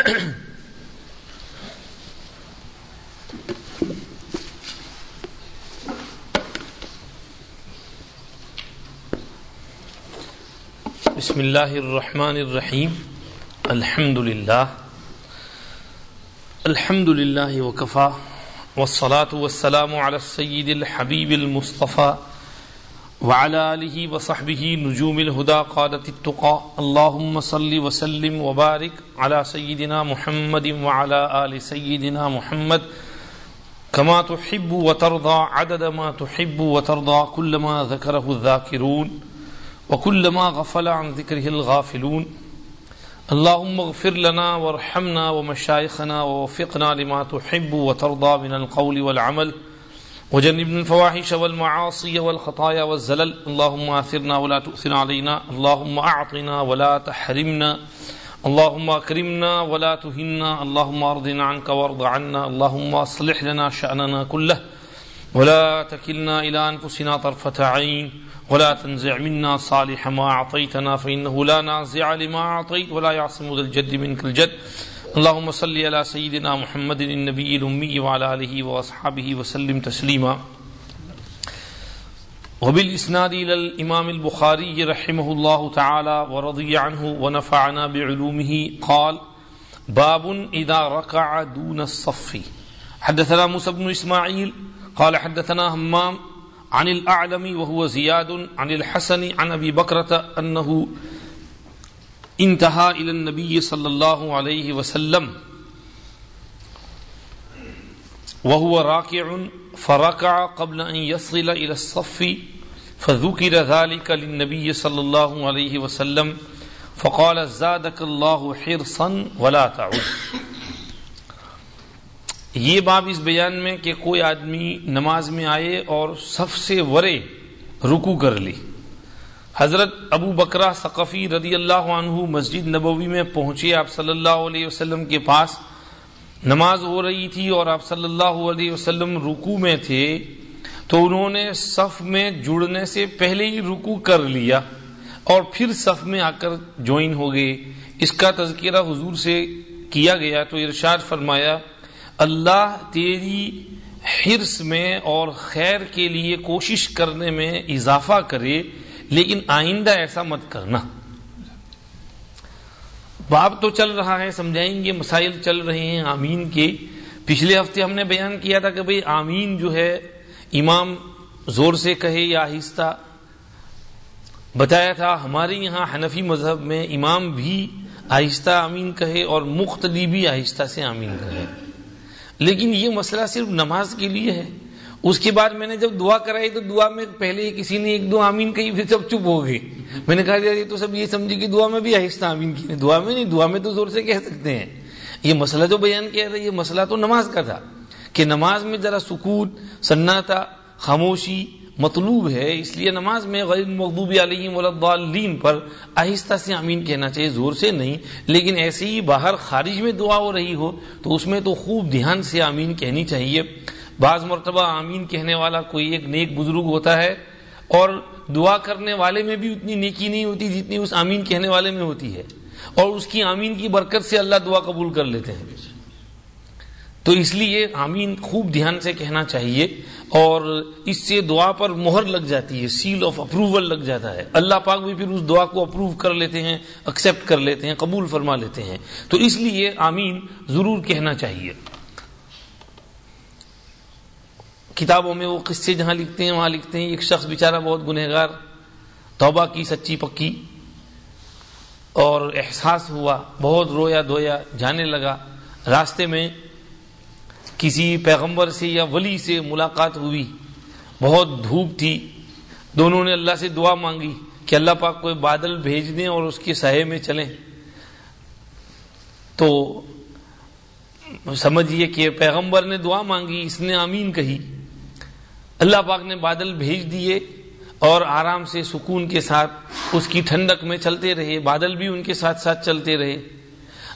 بسم الله الرحمن الرحيم الحمد لله الحمد لله وكفى والصلاة والسلام على السيد الحبيب المصطفى وعلى آله وصحبه نجوم الهدى قادة التقى. اللهم صل وسلم وبارك على سيدنا محمد وعلى آل سيدنا محمد. كما تحب وترضى، عدد ما تحب وترضى، كل ما ذكره الذاكرون وكلما غفل عن ذكره الغافلون. اللهم اغفر لنا وارحمنا ومشايخنا ووفقنا لما تحب وترضى من القول والعمل. وجنبنا الفواحش والمعاصي والخطايا والزلل. اللهم آثرنا ولا تؤثر علينا. اللهم أعطنا ولا تحرمنا. اللهم أكرمنا ولا تهنا. اللهم أرضنا عنك وارض عنا. اللهم أصلح لنا شأننا كله. ولا تكلنا إلى أنفسنا طرفة عين. ولا تنزع منا صالح ما أعطيتنا، فإنه لا نازع لما أعطيت. ولا يعصم ذا الجد منك الجد اللهم صل على سيدنا محمد النبي الأمي وعلى آله وأصحابه وسلم تسليما. وبالإسناد إلى الإمام البخاري رحمه الله تعالى ورضي عنه ونفعنا بعلومه، قال باب إذا ركع دون الصف. حدثنا موسى بن إسماعيل، قال حدثنا همام عن الأعلم وهو زياد عن الحسن عن أبي بكرة أنه انتهى إلى النبي صلى الله عليه وسلم وهو راكع فركع قبل أن يصل إلى الصف فذكر ذلك للنبي صلى الله عليه وسلم فقال زادك الله حرصا ولا تعود یہ باب اس بیان میں کہ کوئی آدمی نماز میں آئے اور سب سے ورے رکو کر لی حضرت ابو بکرا ثقفی رضی اللہ عنہ مسجد نبوی میں پہنچے۔ آپ صلی اللہ علیہ وسلم کے پاس نماز ہو رہی تھی اور آپ صلی اللہ علیہ وسلم رکو میں تھے تو انہوں نے صف میں جڑنے سے پہلے ہی رکو کر لیا اور پھر صف میں آ کر جوائن ہو گئے۔ اس کا تذکرہ حضور سے کیا گیا تو ارشاد فرمایا، اللہ تیری حرص میں اور خیر کے لیے کوشش کرنے میں اضافہ کرے لیکن آئندہ ایسا مت کرنا۔ باب تو چل رہا ہے، سمجھائیں گے، مسائل چل رہے ہیں۔ آمین کے پچھلے ہفتے ہم نے بیان کیا تھا کہ بھئی آمین جو ہے، امام زور سے کہے یا آہستہ بتایا تھا، ہمارے یہاں حنفی مذہب میں امام بھی آہستہ آمین کہے اور مختلی بھی آہستہ سے آمین کہے۔ لیکن یہ مسئلہ صرف نماز کے لیے ہے۔ اس کے بعد میں نے جب دعا کرائی تو دعا میں پہلے کسی نے ایک دو آمین کہی، پھر سب چپ ہو گئے۔ میں نے کہا یہ تو سب یہ سمجھے کہ دعا میں بھی آہستہ آمین کی۔ دعا میں نہیں، دعا میں تو زور سے کہہ سکتے ہیں۔ یہ مسئلہ جو بیان کیا تھا، یہ مسئلہ تو نماز کا تھا۔ کہ نماز میں ذرا سکون، سناتا، خاموشی مطلوب ہے، اس لیے نماز میں غیر مغضوب علیہم ولدالین پر آہستہ سے امین کہنا چاہیے، زور سے نہیں۔ لیکن ایسے ہی باہر خارج میں دعا ہو رہی ہو، تو اس میں تو خوب دھیان سے امین کہنی چاہیے۔ بعض مرتبہ آمین کہنے والا کوئی ایک نیک بزرگ ہوتا ہے اور دعا کرنے والے میں بھی اتنی نیکی نہیں ہوتی جتنی اس آمین کہنے والے میں ہوتی ہے اور اس کی آمین کی برکت سے اللہ دعا قبول کر لیتے ہیں۔ تو اس لیے آمین خوب دھیان سے کہنا چاہیے اور اس سے دعا پر مہر لگ جاتی ہے سیل آف اپروول لگ جاتا ہے۔ اللہ پاک بھی پھر اس دعا کو اپروو کر لیتے ہیں ایکسپٹ کر لیتے ہیں، قبول فرما لیتے ہیں۔ تو اس لیے آمین ضرور کہنا چاہیے۔ کتابوں میں وہ قصے جہاں لکھتے ہیں، وہاں لکھتے ہیں، ایک شخص بیچارہ بہت گنہگار، توبہ کی، سچی پکی، اور احساس ہوا، بہت رویا دھویا، جانے لگا۔ راستے میں کسی پیغمبر سے یا ولی سے ملاقات ہوئی، بہت دھوپ تھی۔ دونوں نے اللہ سے دعا مانگی کہ اللہ پاک کوئی بادل بھیج دیں اور اس کے سہے میں چلیں۔ تو سمجھیے کہ پیغمبر نے دعا مانگی، اس نے آمین کہی۔ اللہ پاک نے بادل بھیج دیے اور آرام سے سکون کے ساتھ اس کی ٹھنڈک میں چلتے رہے، بادل بھی ان کے ساتھ ساتھ چلتے رہے۔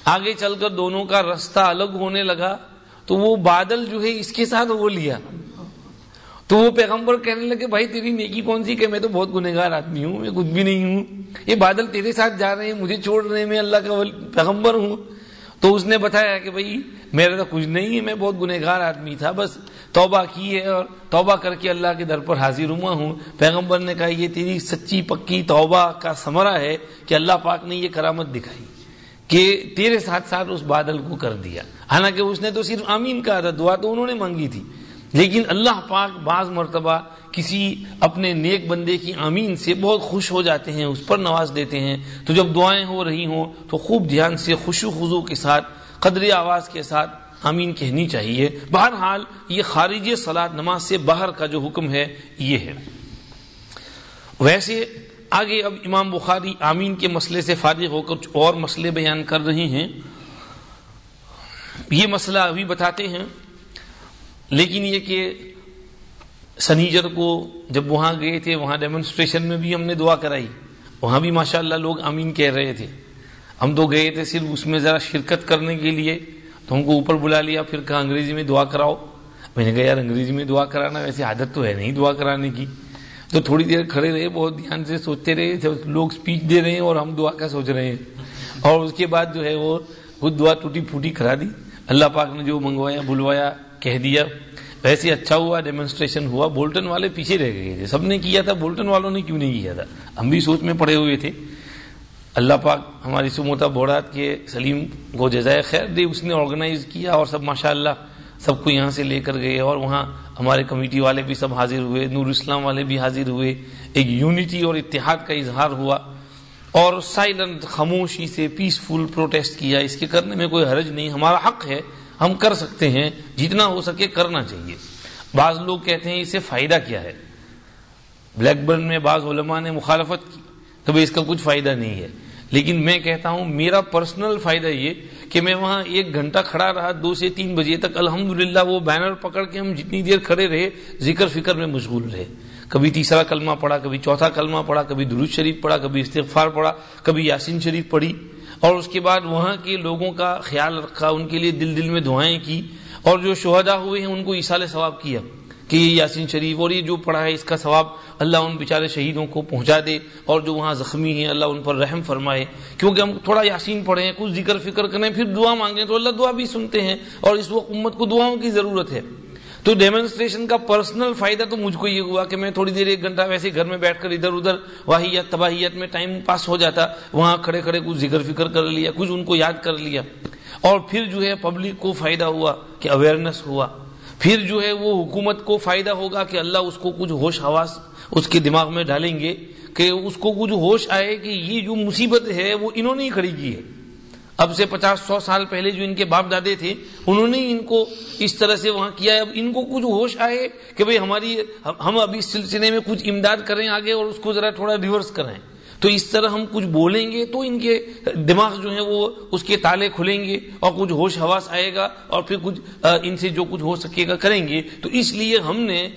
آگے چل کر دونوں کا رستہ الگ ہونے لگا، تو وہ بادل جو ہے اس کے ساتھ وہ لیا۔ تو وہ پیغمبر کہنے لگے، بھائی تیری نیکی کون سی کہ میں تو بہت گنہگار آدمی ہوں، میں کچھ بھی نہیں ہوں، یہ بادل تیرے ساتھ جا رہے ہیں، مجھے چھوڑ رہے ہیں، میں اللہ کا پیغمبر ہوں۔ تو اس نے بتایا کہ بھائی میرا تو کچھ نہیں ہے، میں بہت گنہگار آدمی تھا، بس توبہ کی ہے اور توبہ کر کے اللہ کے در پر حاضر ہوا ہوں۔ پیغمبر نے کہا، یہ تیری سچی پکی توبہ کا سمرا ہے کہ اللہ پاک نے یہ کرامت دکھائی کہ تیرے ساتھ ساتھ اس بادل کو کر دیا۔ حالانکہ اس نے تو صرف آمین کہا تھا دعا تو انہوں نے مانگی تھی۔ لیکن اللہ پاک بعض مرتبہ کسی اپنے نیک بندے کی آمین سے بہت خوش ہو جاتے ہیں، اس پر نواز دیتے ہیں۔ تو جب دعائیں ہو رہی ہوں تو خوب دھیان سے خوش و خضو کے ساتھ، قدری آواز کے ساتھ آمین کہنی چاہیے۔ بہرحال یہ خارج سلاد نماز سے باہر کا جو حکم ہے، یہ ہے۔ ویسے آگے اب امام بخاری آمین کے مسئلے سے فارغ ہو کر اور مسئلے بیان کر رہے ہیں۔ یہ مسئلہ ابھی بتاتے ہیں۔ لیکن یہ کہ سنیجر کو جب وہاں گئے تھے، وہاں ڈیمونسٹریشن میں بھی ہم نے دعا کرائی۔ وہاں بھی ماشاءاللہ لوگ آمین کہہ رہے تھے۔ ہم تو گئے تھے صرف اس میں ذرا شرکت کرنے کے لیے۔ تو ہم کو اوپر بلا لیا، پھر کہا انگریزی میں دعا کراؤ۔ میں نے کہا، یار انگریزی میں دعا کرانا ویسے عادت تو ہے نہیں دعا کرانے کی۔ تو تھوڑی دیر کھڑے رہے، بہت دھیان سے سوچتے رہے جب لوگ اسپیچ دے رہے ہیں اور ہم دعا کا سوچ رہے ہیں۔ اور اس کے بعد جو ہے وہ خود دعا ٹوٹی پھوٹی کرا دی۔ اللہ پاک نے جو منگوایا، بلوایا کہہ دیا۔ ویسے اچھا ہوا ڈیمونسٹریشن ہوا بولٹن والے پیچھے رہ گئے تھے۔ سب نے کیا تھا بولٹن والوں نے کیوں نہیں کیا تھا؟ ہم بھی سوچ میں پڑے ہوئے تھے۔ اللہ پاک ہماری سموتا بوڑات کے سلیم کو جزائے خیر دے، اس نے آرگنائز کیا اور سب ماشاء اللہ سب کو یہاں سے لے کر گئے اور وہاں ہمارے کمیٹی والے بھی سب حاضر ہوئے، نور اسلام والے بھی حاضر ہوئے۔ ایک یونٹی اور اتحاد کا اظہار ہوا اور سائلنٹ خاموشی سے پیسفل پروٹیسٹ کیا۔ اس کے کرنے میں کوئی حرج نہیں، ہمارا حق ہے۔ ہم کر سکتے ہیں، جتنا ہو سکے کرنا چاہیے۔ بعض لوگ کہتے ہیں، اسے فائدہ کیا ہے؟ بلیک برن میں بعض علماء نے مخالفت کی، تو اس کا کچھ فائدہ نہیں ہے۔ لیکن میں کہتا ہوں، میرا پرسنل فائدہ یہ کہ میں وہاں ایک گھنٹہ کھڑا رہا، دو سے تین بجے تک، الحمدللہ وہ بینر پکڑ کے ہم جتنی دیر کھڑے رہے، ذکر فکر میں مشغول رہے۔ کبھی تیسرا کلمہ پڑھا، کبھی چوتھا کلمہ پڑھا، کبھی درود شریف پڑھا، کبھی استغفار پڑھا، کبھی یاسین شریف پڑھی۔ اور اس کے بعد وہاں کے لوگوں کا خیال رکھا، ان کے لیے دل دل میں دعائیں کی، اور جو شہدا ہوئے ہیں، ان کو اصال ثواب کیا کہ یہ یاسین شریف اور یہ جو پڑھا ہے، اس کا ثواب اللہ ان بیچارے شہیدوں کو پہنچا دے اور جو وہاں زخمی ہیں، اللہ ان پر رحم فرمائے۔ کیونکہ ہم تھوڑا یاسین پڑھیں، کچھ ذکر فکر کریں، پھر دعا مانگیں تو اللہ دعا بھی سنتے ہیں اور اس وقت امت کو دعاؤں کی ضرورت ہے۔ تو ڈیمونسٹریشن کا پرسنل فائدہ تو مجھ کو یہ ہوا کہ میں تھوڑی دیر ایک گھنٹہ ویسے گھر میں بیٹھ کر ادھر ادھر واحیت تباہیت میں ٹائم پاس ہو جاتا، وہاں کھڑے کھڑے کچھ ذکر فکر کر لیا، کچھ ان کو یاد کر لیا۔ اور پھر جو ہے پبلک کو فائدہ ہوا کہ اویئرنیس ہوا۔ پھر جو ہے وہ حکومت کو فائدہ ہوگا کہ اللہ اس کو کچھ ہوش حواس اس کے دماغ میں ڈالیں گے کہ اس کو کچھ ہوش آئے کہ یہ جو مصیبت ہے وہ انہوں نے ہی کھڑی کی ہے۔ اب سے پچاس سو سال پہلے جو ان کے باپ دادے تھے، انہوں نے ان کو اس طرح سے وہاں کیا اب ان کو کچھ ہوش آئے کہ بھئی ہماری، ہم ابھی اس سلسلے میں کچھ امداد کریں آگے اور اس کو ذرا تھوڑا ریورس کریں تو اس طرح ہم کچھ بولیں گے تو ان کے دماغ جو ہیں وہ اس کے تالے کھلیں گے اور کچھ ہوش حواس آئے گا اور پھر کچھ ان سے جو کچھ ہو سکے گا کریں گے۔ تو اس لیے ہم نے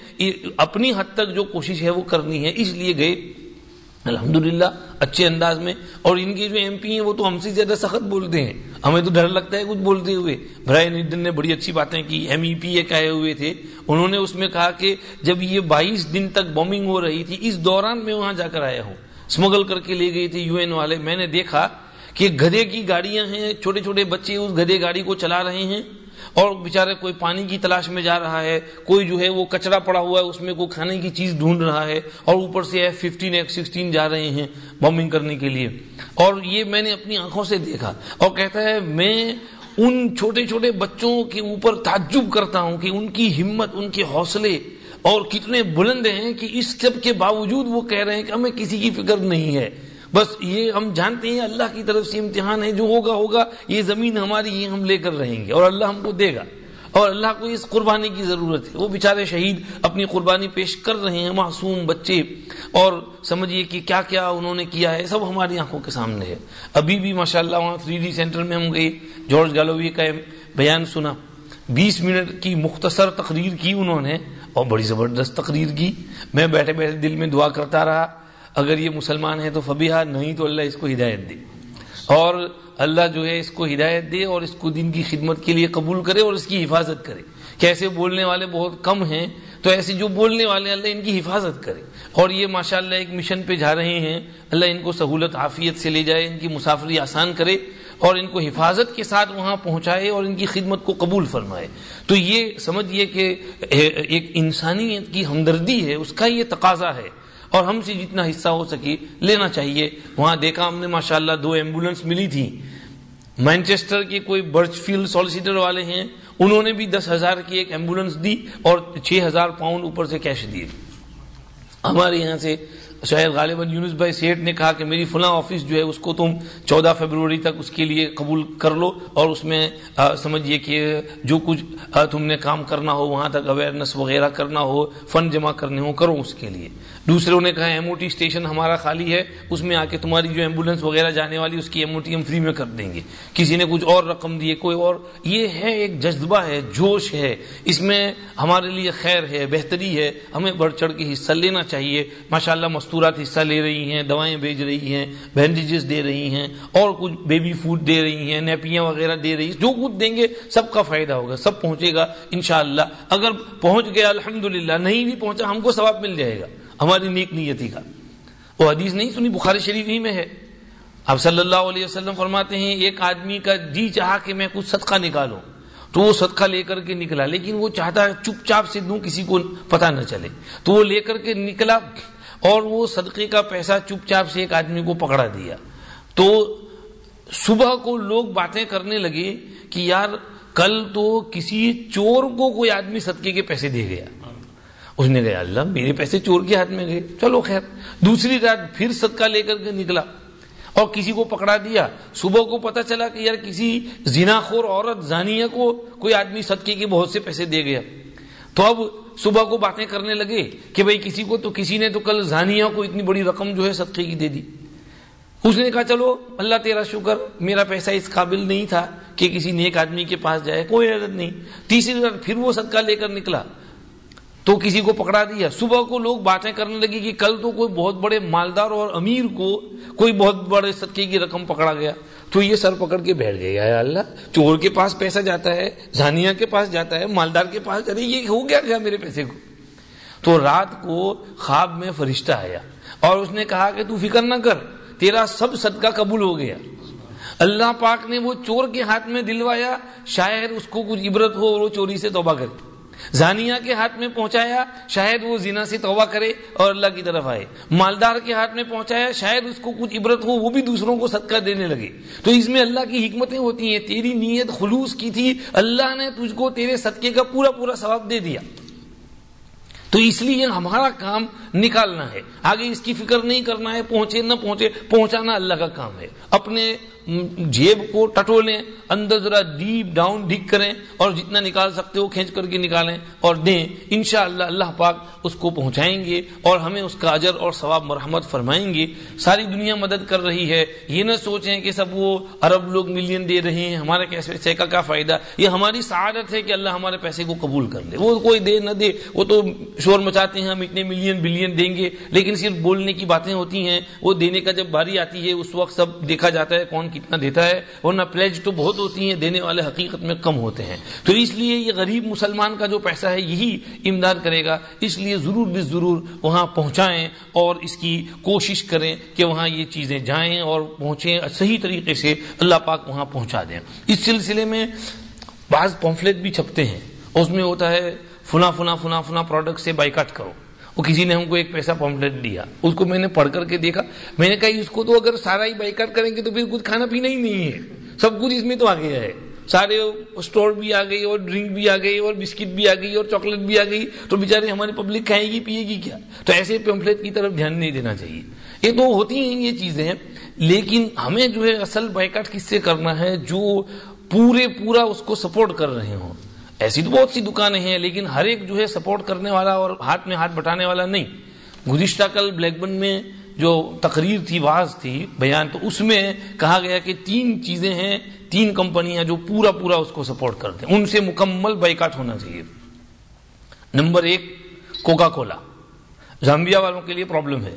اپنی حد تک جو کوشش ہے وہ کرنی ہے۔ اس لیے گئے الحمدللہ، اچھے انداز میں۔ اور ان کے جو ایم پی ہیں، وہ تو ہم سے زیادہ سخت بولتے ہیں۔ ہمیں تو ڈر لگتا ہے کچھ بولتے ہوئے۔ برائے ندن نے بڑی اچھی باتیں کی ایم ای پی ایک آئے ہوئے تھے۔ انہوں نے اس میں کہا کہ جب یہ بائیس دن تک بومنگ ہو رہی تھی، اس دوران میں وہاں جا کر آیا ہوں۔ اسمگل کر کے لے گئی تھی یو این والے۔ میں نے دیکھا کہ گدے کی گاڑیاں ہیں، چھوٹے چھوٹے بچے اس گدے گاڑی کو چلا رہے ہیں۔ اور بےچارے کوئی پانی کی تلاش میں جا رہا ہے، کوئی جو ہے وہ کچرا پڑا ہوا ہے، اس میں کوئی کھانے کی چیز ڈھونڈ رہا ہے اور اوپر سے ایف ففٹین ایف سکسٹین جا رہے ہیں بمبنگ کرنے کے لیے۔ اور یہ میں نے اپنی آنکھوں سے دیکھا اور کہتا ہے، میں ان چھوٹے چھوٹے بچوں کے اوپر تعجب کرتا ہوں کہ ان کی ہمت، ان کے حوصلے اور کتنے بلند ہیں کہ اس سب کے باوجود وہ کہہ رہے ہیں کہ ہمیں کسی کی فکر نہیں ہے۔ بس یہ ہم جانتے ہیں اللہ کی طرف سے امتحان ہے، جو ہوگا ہوگا، یہ زمین ہماری، یہ ہم لے کر رہیں گے اور اللہ ہم کو دے گا۔ اور اللہ کو اس قربانی کی ضرورت ہے۔ وہ بیچارے شہید اپنی قربانی پیش کر رہے ہیں، معصوم بچے۔ اور سمجھیے کہ کیا کیا انہوں نے کیا ہے، سب ہماری آنکھوں کے سامنے ہے۔ ابھی بھی ماشاء اللہ وہاں تھری ڈی سینٹر میں ہم گئے۔ جارج گالوی کا بیان سنا۔ بیس منٹ کی مختصر تقریر کی انہوں نے اور بڑی زبردست تقریر کی۔ میں بیٹھے بیٹھے دل میں دعا کرتا رہا۔ اگر یہ مسلمان ہے تو فبیہ نہیں تو اللہ اس کو ہدایت دے۔ اور اللہ جو ہے اس کو ہدایت دے اور اس کو دن کی خدمت کے لیے قبول کرے اور اس کی حفاظت کرے۔ کیسے بولنے والے بہت کم ہیں، تو ایسے جو بولنے والے اللہ ان کی حفاظت کرے۔ اور یہ ماشاءاللہ ایک مشن پہ جا رہے ہیں۔ اللہ ان کو سہولت، عافیت سے لے جائے، ان کی مسافری آسان کرے اور ان کو حفاظت کے ساتھ وہاں پہنچائے اور ان کی خدمت کو قبول فرمائے۔ تو یہ سمجھیے کہ ایک انسانیت کی ہمدردی ہے، اس کا یہ تقاضا ہے۔ اور ہم سے جتنا حصہ ہو سکے لینا چاہیے۔ وہاں دیکھا ہم نے ماشاءاللہ دو ایمبولینس ملی تھی۔ مینچسٹر کے کوئی برچ فیلڈ سولیسیٹر والے ہیں، انہوں نے بھی دس ہزار کی ایک ایمبولینس دی اور چھ ہزار پاؤنڈ اوپر سے کیش دیے۔ ہمارے یہاں سے شاید غالباً یونس بھائی سیٹ نے کہا کہ میری فلاں آفس جو ہے، اس کو تم چودہ فیبروری تک اس کے لیے قبول کر لو اور اس میں سمجھیے کہ جو کچھ تم نے کام کرنا ہو، وہاں تک اویئرنیس وغیرہ کرنا ہو فنڈ جمع کرنے ہو، کرو اس کے لیے۔ دوسروں نے کہا ایم او ٹی اسٹیشن ہمارا خالی ہے، اس میں آ کے تمہاری جو ایمبولینس وغیرہ جانے والی، اس کی ایم او ٹی ہم فری میں کر دیں گے۔ کسی نے کچھ اور رقم دیے کوئی اور۔ یہ ہے ایک جذبہ ہے، جوش ہے۔ اس میں ہمارے لیے خیر ہے، بہتری ہے۔ ہمیں بڑھ چڑھ کے حصہ لینا چاہیے۔ ماشاء اللہ مستورات حصہ لے رہی ہیں، دوائیں بھیج رہی ہیں بینڈیجز دے رہی ہیں، اور کچھ بیبی فوڈ دے رہی ہیں، نیپیاں وغیرہ دے رہی ہیں۔ جو کچھ دیں گے، سب کا فائدہ ہوگا، سب پہنچے گا انشاءاللہ۔ اگر پہنچ گیا، الحمدللہ، نہیں بھی پہنچا، ہم کو ثواب مل جائے گا۔ ہماری نیک نیتی کا۔ وہ حدیث نہیں، سنی بخاری شریف ہی میں ہے۔ اب صلی اللہ علیہ وسلم فرماتے ہیں، ایک آدمی کا جی چاہا کہ میں کچھ صدقہ نکالوں، تو وہ صدقہ لے کر کے نکلا، لیکن وہ چاہتا ہے چپ چاپ سے دوں، کسی کو پتا نہ چلے۔ تو وہ لے کر کے نکلا اور وہ صدقے کا پیسہ چپ چاپ سے ایک آدمی کو پکڑا دیا۔ تو صبح کو لوگ باتیں کرنے لگے کہ یار، کل تو کسی چور کو کوئی آدمی صدقے کے پیسے دے گیا۔ اس نے کہا، اللہ میرے پیسے چور کے ہاتھ میں گئے۔ چلو خیر۔ دوسری رات پھر صدقہ لے کر کے نکلا۔ اور کسی کو پکڑا دیا۔ صبح کو پتا چلا کہ یار کسی زنا خور عورت، زانیہ کو کوئی آدمی صدقے کے بہت سے پیسے دے گیا۔ تو اب صبح کو باتیں کرنے لگے کہ بھئی کسی کو تو، کسی نے تو کل زانیہ کو اتنی بڑی رقم جو ہے صدقے کی دے دی۔ اس نے کہا، چلو اللہ تیرا شکر، میرا پیسہ اس قابل نہیں تھا کہ کسی نیک آدمی کے پاس جائے، کوئی حیرت نہیں۔ تیسری رات پھر وہ صدقہ لے کر نکلا۔ تو کسی کو پکڑا دیا۔ صبح کو لوگ باتیں کرنے لگی کہ کل تو کوئی بہت بڑے مالدار اور امیر کو کوئی بہت بڑے صدقے کی رقم پکڑا گیا۔ تو یہ سر پکڑ کے بیٹھ گیا یا اللہ، چور کے پاس پیسہ جاتا ہے زانیہ کے پاس جاتا ہے، مالدار کے پاس جاتا ہے، یہ ہو گیا کیا میرے پیسے کو؟ تو رات کو خواب میں فرشتہ آیا اور اس نے کہا کہ تو فکر نہ کر، تیرا سب صدقہ قبول ہو گیا۔ اللہ پاک نے وہ چور کے ہاتھ میں دلوایا، شاید اس کو کچھ عبرت ہو اور وہ چوری سے توبہ کرے زانیہ کے ہاتھ میں پہنچایا، شاید وہ زنا سے توبہ کرے اور اللہ کی طرف آئے۔ مالدار کے ہاتھ میں پہنچایا، شاید اس کو کچھ عبرت ہو، وہ بھی دوسروں کو صدقہ دینے لگے۔ تو اس میں اللہ کی حکمتیں ہوتی ہیں، تیری نیت خلوص کی تھی، اللہ نے تجھ کو تیرے صدقے کا پورا پورا ثواب دے دیا۔ تو اس لیے ہمارا کام نکالنا ہے۔ آگے اس کی فکر نہیں کرنا ہے، پہنچے نہ پہنچے، پہنچانا اللہ کا کام ہے۔ اپنے جیب کو ٹٹولیں، اندر ذرا ڈیپ ڈاؤن ڈگ کریں اور جتنا نکال سکتے ہو کھینچ کر کے نکالیں اور دیں۔ انشاءاللہ اللہ پاک اس کو پہنچائیں گے اور ہمیں اس کا اجر اور ثواب مرحمت فرمائیں گے۔ ساری دنیا مدد کر رہی ہے۔ یہ نہ سوچیں کہ سب وہ عرب لوگ ملین دے رہے ہیں، ہمارے پیسے کا کیا فائدہ؟ یہ ہماری سعادت ہے کہ اللہ ہمارے پیسے کو قبول کر لے۔ وہ کوئی دے نہ دے، وہ تو شور مچاتے ہیں، ہم اتنے ملین بلین دیں گے۔ لیکن صرف بولنے کی باتیں ہوتی ہیں، وہ دینے کا جب باری آتی ہے، اس وقت سب دیکھا جاتا ہے کون کتنا دیتا ہے ورنہ پلیج تو بہت ہوتی ہیں، دینے والے حقیقت میں کم ہوتے ہیں۔ تو اس لیے یہ غریب مسلمان کا جو پیسہ ہے، یہی امداد کرے گا۔ اس لیے ضرور بھی ضرور وہاں پہنچائیں اور اس کی کوشش کریں کہ وہاں یہ چیزیں جائیں اور پہنچیں، صحیح طریقے سے اللہ پاک وہاں پہنچا دیں۔ اس سلسلے میں بعض پمفلیٹ بھی چھپتے ہیں۔ اس میں ہوتا ہے فنا فنا فنا فنا پروڈکٹ سے بائیکاٹ کرو۔ وہ کسی نے ہم کو ایک پیسہ پمفلیٹ دیا۔ اس کو میں نے پڑھ کر کے دیکھا۔ میں نے کہا، اس کو تو اگر سارا ہی بائیکاٹ کریں گے تو پھر کچھ کھانا پینا ہی نہیں ہے۔ سب کچھ اس میں تو آ گیا ہے۔ سارے اسٹور بھی آ گئی اور ڈرنک بھی آ گئی اور بسکٹ بھی آ گئی اور چاکلیٹ بھی آ گئی۔ تو بےچارے ہماری پبلک کھائے گی پیے گی کیا؟ تو ایسے پمفلیٹ کی طرف دھیان نہیں دینا چاہیے۔ یہ تو ہوتی ہیں، یہ چیزیں لیکن ہمیں جو ہے اصل بائیکاٹ کس سے کرنا ہے؟ جو پورے پورا اس کو سپورٹ کر رہے ہوں۔ ایسی تو بہت سی دکانیں ہیں، لیکن ہر ایک جو ہے سپورٹ کرنے والا اور ہاتھ میں ہاتھ بٹانے والا نہیں۔ گزشتہ کل بلیک بن میں جو تقریر تھی، واز تھی، بیان، تو اس میں کہا گیا کہ تین چیزیں ہیں، تین کمپنیاں جو پورا پورا اس کو سپورٹ کرتے ہیں۔ ان سے مکمل بائیکاٹ ہونا چاہیے۔ نمبر ایک کوکا کولا زمبیا والوں کے لیے پرابلم ہے۔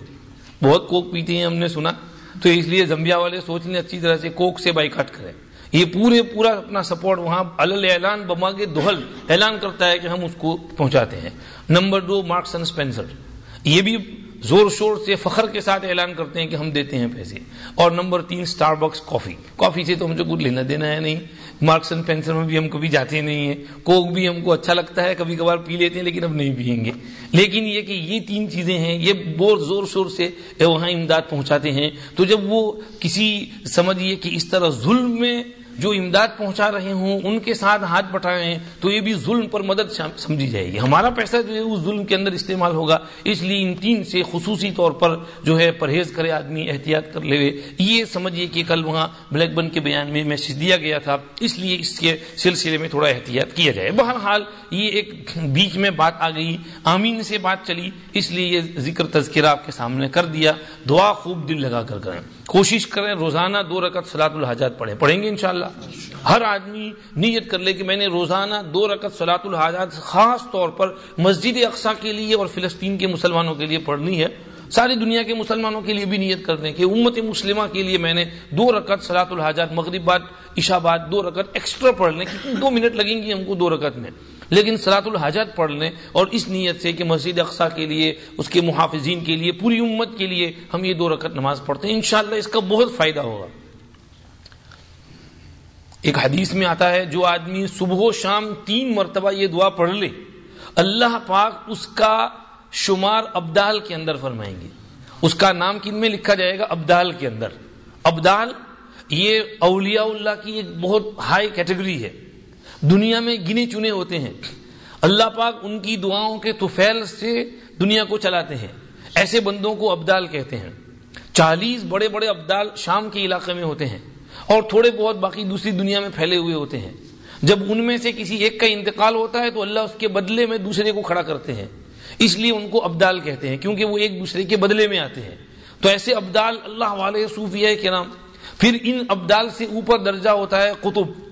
بہت کوک پیتے ہیں، ہم نے سنا۔ تو اس لیے زمبیا والے سوچ لیں اچھی طرح سے کوک سے بائیکاٹ کریں۔ یہ پورے پورا اپنا سپورٹ وہاں اعلان بما کے دوہل اعلان کرتا ہے کہ ہم اس کو پہنچاتے ہیں۔ نمبر دو مارکس اینڈ اسپینسر یہ بھی زور شور سے فخر کے ساتھ اعلان کرتے ہیں کہ ہم دیتے ہیں پیسے۔ اور نمبر تین سٹار بکس کافی کافی سے تو مجھے کچھ لینا دینا ہے نہیں۔ مارکس اینڈ پینسل میں بھی ہم کبھی جاتے نہیں ہیں۔ کوک بھی ہم کو اچھا لگتا ہے، کبھی کبھار پی لیتے ہیں لیکن اب نہیں پیئیں گے۔ لیکن یہ کہ یہ تین چیزیں ہیں، یہ بہت زور شور سے وہاں امداد پہنچاتے ہیں۔ تو جب وہ کسی سمجھیے کہ اس طرح ظلم میں جو امداد پہنچا رہے ہوں، ان کے ساتھ ہاتھ بٹائے تو یہ بھی ظلم پر مدد سمجھی جائے گی۔ ہمارا پیسہ جو ہے، اس ظلم کے اندر استعمال ہوگا۔ اس لیے ان تین سے خصوصی طور پر جو ہے، پرہیز کرے آدمی، احتیاط کر لے۔ یہ سمجھیے کہ کل وہاں بلیک بن کے بیان میں میسج دیا گیا تھا۔ اس لیے اس کے سلسلے میں تھوڑا احتیاط کیا جائے۔ بہرحال، یہ ایک بیچ میں بات آ گئی۔ آمین سے بات چلی۔ اس لیے یہ ذکر تذکرہ آپ کے سامنے کر دیا۔ دعا خوب دل لگا کر کریں۔ کوشش کریں، روزانہ دو رکعت سلاۃ الحاجات پڑھیں۔ پڑھیں گے انشاءاللہ۔ ہر آدمی نیت کر لے کہ میں نے روزانہ دو رکعت سلاۃ الحاجات خاص طور پر مسجد اقسا کے لیے اور فلسطین کے مسلمانوں کے لیے پڑھنی ہے۔ ساری دنیا کے مسلمانوں کے لیے بھی نیت کر دیں کہ امت مسلمہ کے لیے میں نے دو رکعت سلاۃ الحاجات مغرب بعد عشاء بعد دو رکعت ایکسٹرا پڑھ لیں کیونکہ دو منٹ لگیں گی ہم کو دو رکعت میں۔ لیکن سلاۃ الحاجات پڑھ لیں اور اس نیت سے کہ مسجد اقسا کے لیے، اس کے محافظین کے لیے، پوری امت کے لیے ہم یہ دو رکعت نماز پڑھتے ہیں۔ انشاءاللہ اس کا بہت فائدہ ہوگا۔ ایک حدیث میں آتا ہے، جو آدمی صبح و شام تین مرتبہ یہ دعا پڑھ لے، اللہ پاک اس کا شمار ابدال کے اندر فرمائیں گے۔ اس کا نام کن میں لکھا جائے گا؟ ابدال کے اندر۔ ابدال یہ اولیاء اللہ کی ایک بہت ہائی کیٹیگری ہے۔ دنیا میں گنے چنے ہوتے ہیں۔ اللہ پاک ان کی دعاؤں کے توفیل سے دنیا کو چلاتے ہیں۔ ایسے بندوں کو ابدال کہتے ہیں۔ چالیس بڑے بڑے ابدال شام کے علاقے میں ہوتے ہیں اور تھوڑے بہت باقی دوسری دنیا میں پھیلے ہوئے ہوتے ہیں۔ جب ان میں سے کسی ایک کا انتقال ہوتا ہے تو اللہ اس کے بدلے میں دوسرے کو کھڑا کرتے ہیں۔ اس لیے ان کو ابدال کہتے ہیں کیونکہ وہ ایک دوسرے کے بدلے میں آتے ہیں۔ تو ایسے ابدال اللہ والے صوفیہ کے نام پھر ان ابدال سے اوپر درجہ ہوتا ہے قطب۔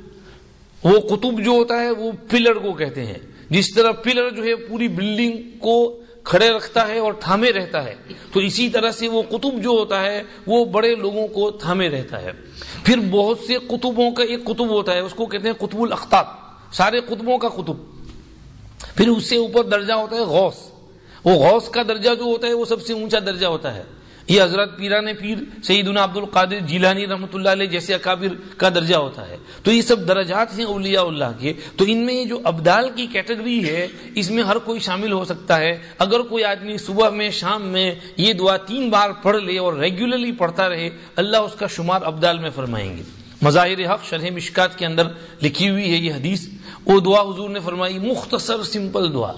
وہ قطب جو ہوتا ہے وہ پلر کو کہتے ہیں۔ جس طرح پلر جو ہے پوری بلڈنگ کو کھڑے رکھتا ہے اور تھامے رہتا ہے، تو اسی طرح سے وہ قطب جو ہوتا ہے وہ بڑے لوگوں کو تھامے رہتا ہے۔ پھر بہت سے قطبوں کا ایک قطب ہوتا ہے، اس کو کہتے ہیں قطب الاختاب سارے قطبوں کا قطب پھر اس سے اوپر درجہ ہوتا ہے غوث۔ وہ غوث کا درجہ جو ہوتا ہے وہ سب سے اونچا درجہ ہوتا ہے۔ یہ حضرت پیران پیر سیدنا عبد القادر جیلانی رحمۃ اللہ علیہ جیسے اکابر کا درجہ ہوتا ہے۔ تو یہ سب درجات ہیں اولیاء اللہ کے۔ تو ان میں یہ جو ابدال کی کیٹیگری ہے، اس میں ہر کوئی شامل ہو سکتا ہے۔ اگر کوئی آدمی صبح میں، شام میں یہ دعا تین بار پڑھ لے اور ریگولرلی پڑھتا رہے، اللہ اس کا شمار ابدال میں فرمائیں گے۔ مظاہر حق شرح مشکات کے اندر لکھی ہوئی ہے یہ حدیث۔ وہ دعا حضور نے فرمائی، مختصر سمپل دعا۔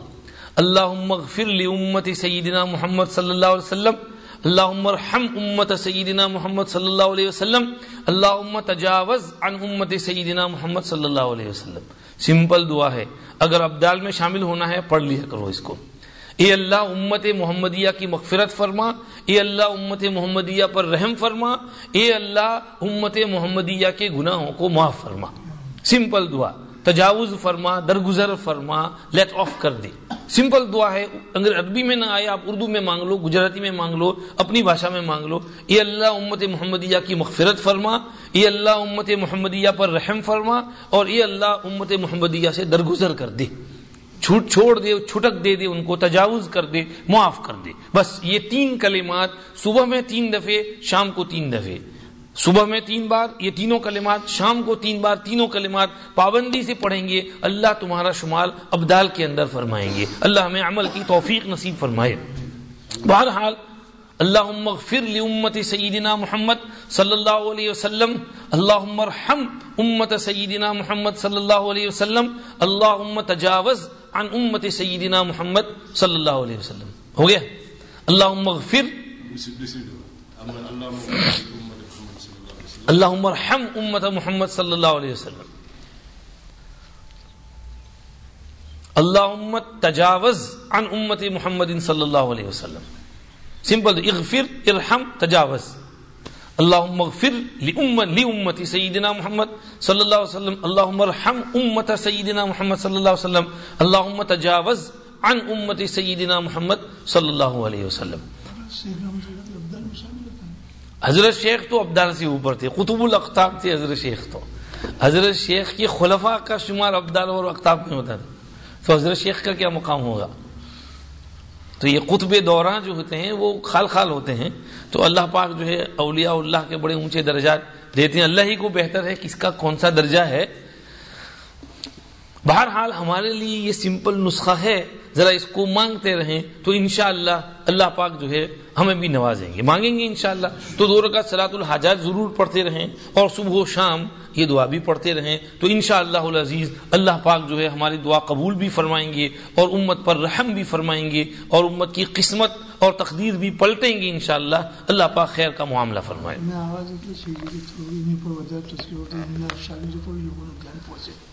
اللہ امت سیدنا محمد صلی اللہ علیہ وسلم اللہ ارحم امت سیدنا محمد صلی اللہ علیہ وسلم اللہ تجاوز عن امت سیدنا محمد صلی اللہ علیہ وسلم۔ سمپل دعا ہے۔ اگر ابدال میں شامل ہونا ہے، پڑھ لیا کرو اس کو۔ اے اللہ، امت محمدیہ کی مغفرت فرما۔ اے اللہ، امت محمدیہ پر رحم فرما۔ اے اللہ، امت محمدیہ کے گناہوں کو معاف فرما۔ سمپل دعا۔ تجاوز فرما، درگزر فرما لیٹ آف کر دے۔ سمپل دعا ہے اگر عربی میں نہ آئے، آپ اردو میں مانگ لو، گجراتی میں مانگ لو، اپنی بھاشا میں مانگ لو۔ یہ اللہ امت محمدیہ کی مغفرت فرما یہ اللہ امت محمدیہ پر رحم فرما، اور یہ اللہ امت محمدیہ سے درگزر کر دے۔ چھوٹ، چھوڑ دے، چھٹک دے دے ان کو، تجاوز کر دے، معاف کر دے۔ بس یہ تین کلمات، صبح میں تین دفعے، شام کو تین دفعے۔ صبح میں تین بار، یہ تینوں کلمات، شام کو تین بار، تینوں کلمات پابندی سے پڑھیں گے، اللہ تمہارا شمال ابدال کے اندر فرمائیں گے۔ اللہ ہمیں عمل کی توفیق نصیب فرمائے۔ بہرحال اللہ اغفر لامت سیدنا محمد صلی اللہ علیہ وسلم اللہ ارحم امت سیدنا محمد صلی اللہ علیہ وسلم اللہ تجاوز عن امت سیدنا محمد صلی اللہ علیہ وسلم۔ ہو گیا؟ اللہ اغفر۔ اللہ ارحم امت محمد صلی اللہ علیہ وسلم. اللہ امت تجاوز عن امت محمد صلی اللہ علیہ وسلم. سمپل اغفر، ارحم، تجاوز. اللہ اغفر لامت سیدنا محمد صلی اللہ علیہ وسلم. اللہ ارحم امت سیدنا محمد صلی اللہ علیہ وسلم. اللہ تجاوز عن امت سیدنا محمد صلی اللہ علیہ وسلم. حضرت شیخ تو ابدال سے اوپر تھے، قطب الختاب تھے حضرت شیخ تو۔ حضرت شیخ کی خلفاء کا شمار ابدال اور اختاب میں ہوتا تھا۔ تو حضرت شیخ کا کیا مقام ہوگا؟ تو یہ قطب دورہ جو ہوتے ہیں، وہ خال خال ہوتے ہیں۔ تو اللہ پاک جو ہے، اولیاء اللہ کے بڑے اونچے درجات دیتے ہیں۔ اللہ ہی کو بہتر ہے کس کا کون سا درجہ ہے۔ بہرحال ہمارے لیے یہ سمپل نسخہ ہے۔ ذرا اس کو مانگتے رہیں تو انشاءاللہ اللہ پاک جو ہے ہمیں بھی نوازیں گے۔ مانگیں گے انشاءاللہ۔ تو دو رکعت صلاۃ الحاجات ضرور پڑھتے رہیں اور صبح و شام یہ دعا بھی پڑھتے رہیں۔ تو انشاءاللہ العزیز اللہ پاک جو ہے ہماری دعا قبول بھی فرمائیں گے اور امت پر رحم بھی فرمائیں گے اور امت کی قسمت اور تقدیر بھی پلٹیں گے انشاءاللہ۔ اللہ پاک خیر کا معاملہ فرمائے۔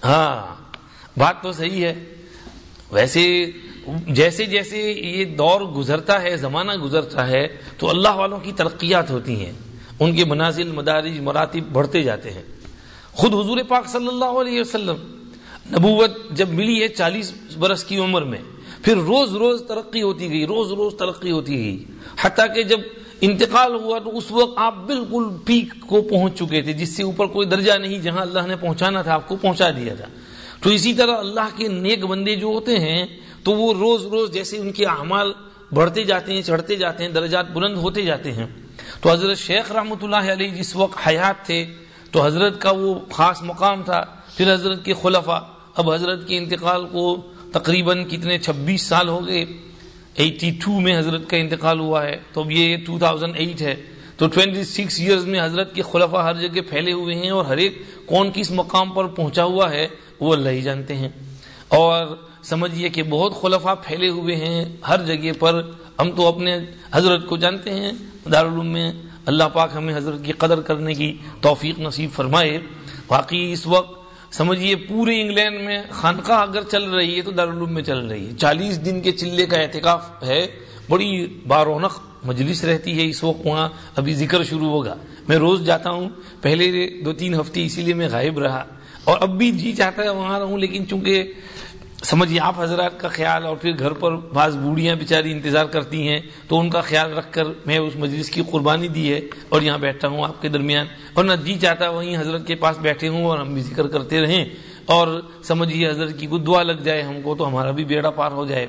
ہاں بات تو صحیح ہے۔ ویسے جیسے جیسے یہ دور گزرتا ہے، زمانہ گزرتا ہے، تو اللہ والوں کی ترقیات ہوتی ہیں۔ ان کے منازل، مدارج، مراتب بڑھتے جاتے ہیں۔ خود حضور پاک صلی اللہ علیہ وسلم نبوت جب ملی ہے چالیس برس کی عمر میں، پھر روز روز ترقی ہوتی گئی، روز روز ترقی ہوتی گئی۔ حتیٰ کہ جب انتقال ہوا تو اس وقت آپ بالکل پیک کو پہنچ چکے تھے، جس سے اوپر کوئی درجہ نہیں، جہاں اللہ نے پہنچانا تھا، آپ کو پہنچا دیا تھا۔ تو اسی طرح اللہ کے نیک بندے جو ہوتے ہیں تو وہ روز روز جیسے ان کے اعمال بڑھتے جاتے ہیں، چڑھتے جاتے ہیں، درجات بلند ہوتے جاتے ہیں۔ تو حضرت شیخ رحمۃ اللہ علیہ جس وقت حیات تھے، تو حضرت کا وہ خاص مقام تھا۔ پھر حضرت کے خلفاء، اب حضرت کے انتقال کو تقریباً کتنے چھبیس سال ہو گئے۔ ایٹی ٹو میں حضرت کا انتقال ہوا ہے۔ تو اب یہ ٹو تھاؤزینڈ ایٹ ہے۔ تو ٹوینٹی سکس ایئرز میں حضرت کے خلفاء ہر جگہ پھیلے ہوئے ہیں اور ہر ایک کون کس مقام پر پہنچا ہوا ہے، وہ اللہ ہی جانتے ہیں۔ اور سمجھیے کہ بہت خلفاء پھیلے ہوئے ہیں۔ ہر جگہ پر ہم تو اپنے حضرت کو جانتے ہیں۔ دارالعلوم میں اللہ پاک ہمیں حضرت کی قدر کرنے کی توفیق نصیب فرمائے۔ باقی اس وقت سمجھیے پورے انگلینڈ میں خانقاہ اگر چل رہی ہے تو دارالعلوم میں چل رہی ہے۔ چالیس دن کے چلے کا احتکاف ہے۔ بڑی بارونق مجلس رہتی ہے۔ اس وقت وہاں ابھی ذکر شروع ہوگا۔ میں روز جاتا ہوں۔ پہلے دو تین ہفتے اسی لیے میں غائب رہا۔ اور اب بھی جی چاہتا ہے وہاں رہوں، لیکن چونکہ سمجھیے آپ حضرات کا خیال اور پھر گھر پر بعض بوڑھیاں بیچاری انتظار کرتی ہیں، تو ان کا خیال رکھ کر میں اس مجلس کی قربانی دی ہے اور یہاں بیٹھا ہوں آپ کے درمیان۔ اور نہ جی چاہتا وہیں حضرت کے پاس بیٹھے ہوں اور ہم بھی ذکر کرتے رہیں۔ اور سمجھیے حضرت کی کوئی دعا لگ جائے ہم کو تو ہمارا بھی بیڑا پار ہو جائے۔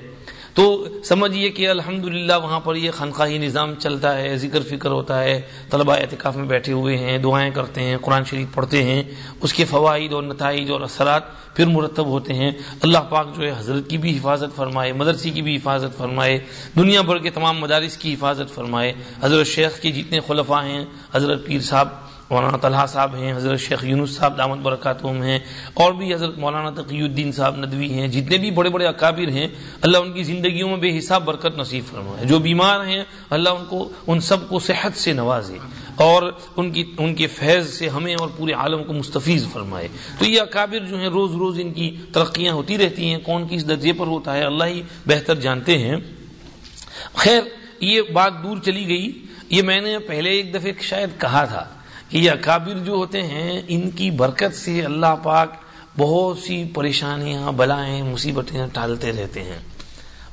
تو سمجھیے کہ الحمدللہ وہاں پر یہ خنخواہی نظام چلتا ہے، ذکر فکر ہوتا ہے طلبہ اعتکاف میں بیٹھے ہوئے ہیں، دعائیں کرتے ہیں، قرآن شریف پڑھتے ہیں، اس کے فوائد اور نتائج اور اثرات پھر مرتب ہوتے ہیں۔ اللہ پاک جو ہے حضرت کی بھی حفاظت فرمائے مدرسی کی بھی حفاظت فرمائے، دنیا بھر کے تمام مدارس کی حفاظت فرمائے۔ حضرت شیخ کے جتنے خلفاء ہیں، حضرت پیر صاحب مولانا طلحہ صاحب ہیں، حضرت شیخ یونس صاحب دامت برکاتہم ہیں، اور بھی حضرت مولانا تقی الدین صاحب ندوی ہیں، جتنے بھی بڑے بڑے اکابر ہیں، اللہ ان کی زندگیوں میں بے حساب برکت نصیب فرمائے جو بیمار ہیں، اللہ ان کو، ان سب کو صحت سے نوازے اور ان کی، ان کے فیض سے ہمیں اور پورے عالم کو مستفیض فرمائے۔ تو یہ اکابر جو ہیں، روز روز ان کی ترقیاں ہوتی رہتی ہیں۔ کون کس درجے پر ہوتا ہے، اللہ ہی بہتر جانتے ہیں۔ خیر، یہ بات دور چلی گئی۔ یہ میں نے پہلے ایک دفعہ شاید کہا تھا۔ یہ اکابر جو ہوتے ہیں، ان کی برکت سے اللہ پاک بہت سی پریشانیاں، بلائیں، مصیبتیں ٹالتے رہتے ہیں۔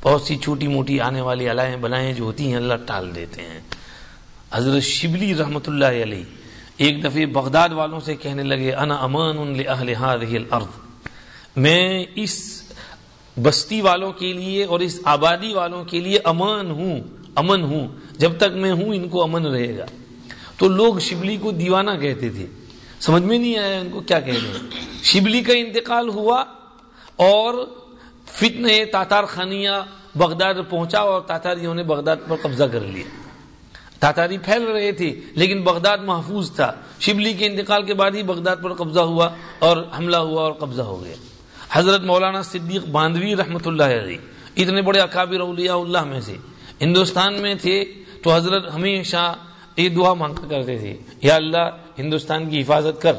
بہت سی چھوٹی موٹی آنے والی علائیں، بلائیں جو ہوتی ہیں، اللہ ٹال دیتے ہیں۔ حضرت شبلی رحمت اللہ علیہ ایک دفعہ بغداد والوں سے کہنے لگے، انا امان الارض. میں اس بستی والوں کے لیے اور اس آبادی والوں کے لیے امان ہوں، امن ہوں۔ جب تک میں ہوں، ان کو امن رہے گا۔ تو لوگ شبلی کو دیوانہ کہتے تھے۔ سمجھ میں نہیں آیا ان کو کیا کہتے ہیں۔ شبلی کا انتقال ہوا اور فتن تاتار خانیہ بغداد پہنچا اور تاتاریوں نے بغداد پر قبضہ کر لیا۔ تاتاری پھیل رہے تھے، لیکن بغداد محفوظ تھا۔ شبلی کے انتقال کے بعد ہی بغداد پر قبضہ ہوا اور حملہ ہوا اور قبضہ ہو گیا۔ حضرت مولانا صدیق باندوی رحمۃ اللہ علیہ، اتنے بڑے اکابر اولیاء اللہ میں سے۔ ہندوستان میں تھے تو حضرت ہمیشہ یہ دعا مانگا کرتے تھے۔ یا اللہ، ہندوستان کی حفاظت کر،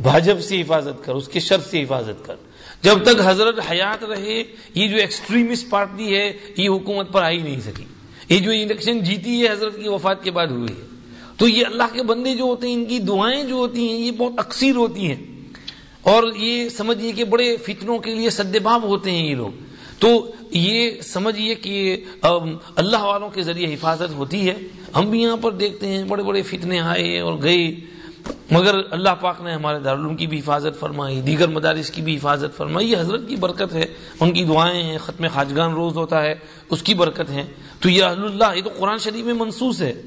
بھاجپ سے حفاظت کر، اس کے شر سے حفاظت کر۔ جب تک حضرت حیات رہے، یہ جو ایکسٹریمسٹ پارٹی ہے، یہ حکومت پر آ ہی نہیں سکی۔ یہ جو الیکشن جیتی ہے، حضرت کی وفات کے بعد ہوئی ہے۔ تو یہ اللہ کے بندے جو ہوتے ہیں، ان کی دعائیں جو ہوتی ہیں، یہ بہت اکثر ہوتی ہیں۔ اور یہ سمجھیے کہ بڑے فتنوں کے لیے سدباب ہوتے ہیں یہ لوگ۔ تو یہ سمجھیے کہ اللہ والوں کے ذریعے حفاظت ہوتی ہے۔ ہم بھی یہاں پر دیکھتے ہیں بڑے بڑے فتنے آئے اور گئے۔ مگر اللہ پاک نے ہمارے دارالعلوم کی بھی حفاظت فرمائی، دیگر مدارس کی بھی حفاظت فرمائی۔ یہ حضرت کی برکت ہے۔ ان کی دعائیں ہیں۔ ختم خاجگان روز ہوتا ہے، اس کی برکت ہے تو یہ اہل اللہ، یہ تو قرآن شریف میں منسوس ہے۔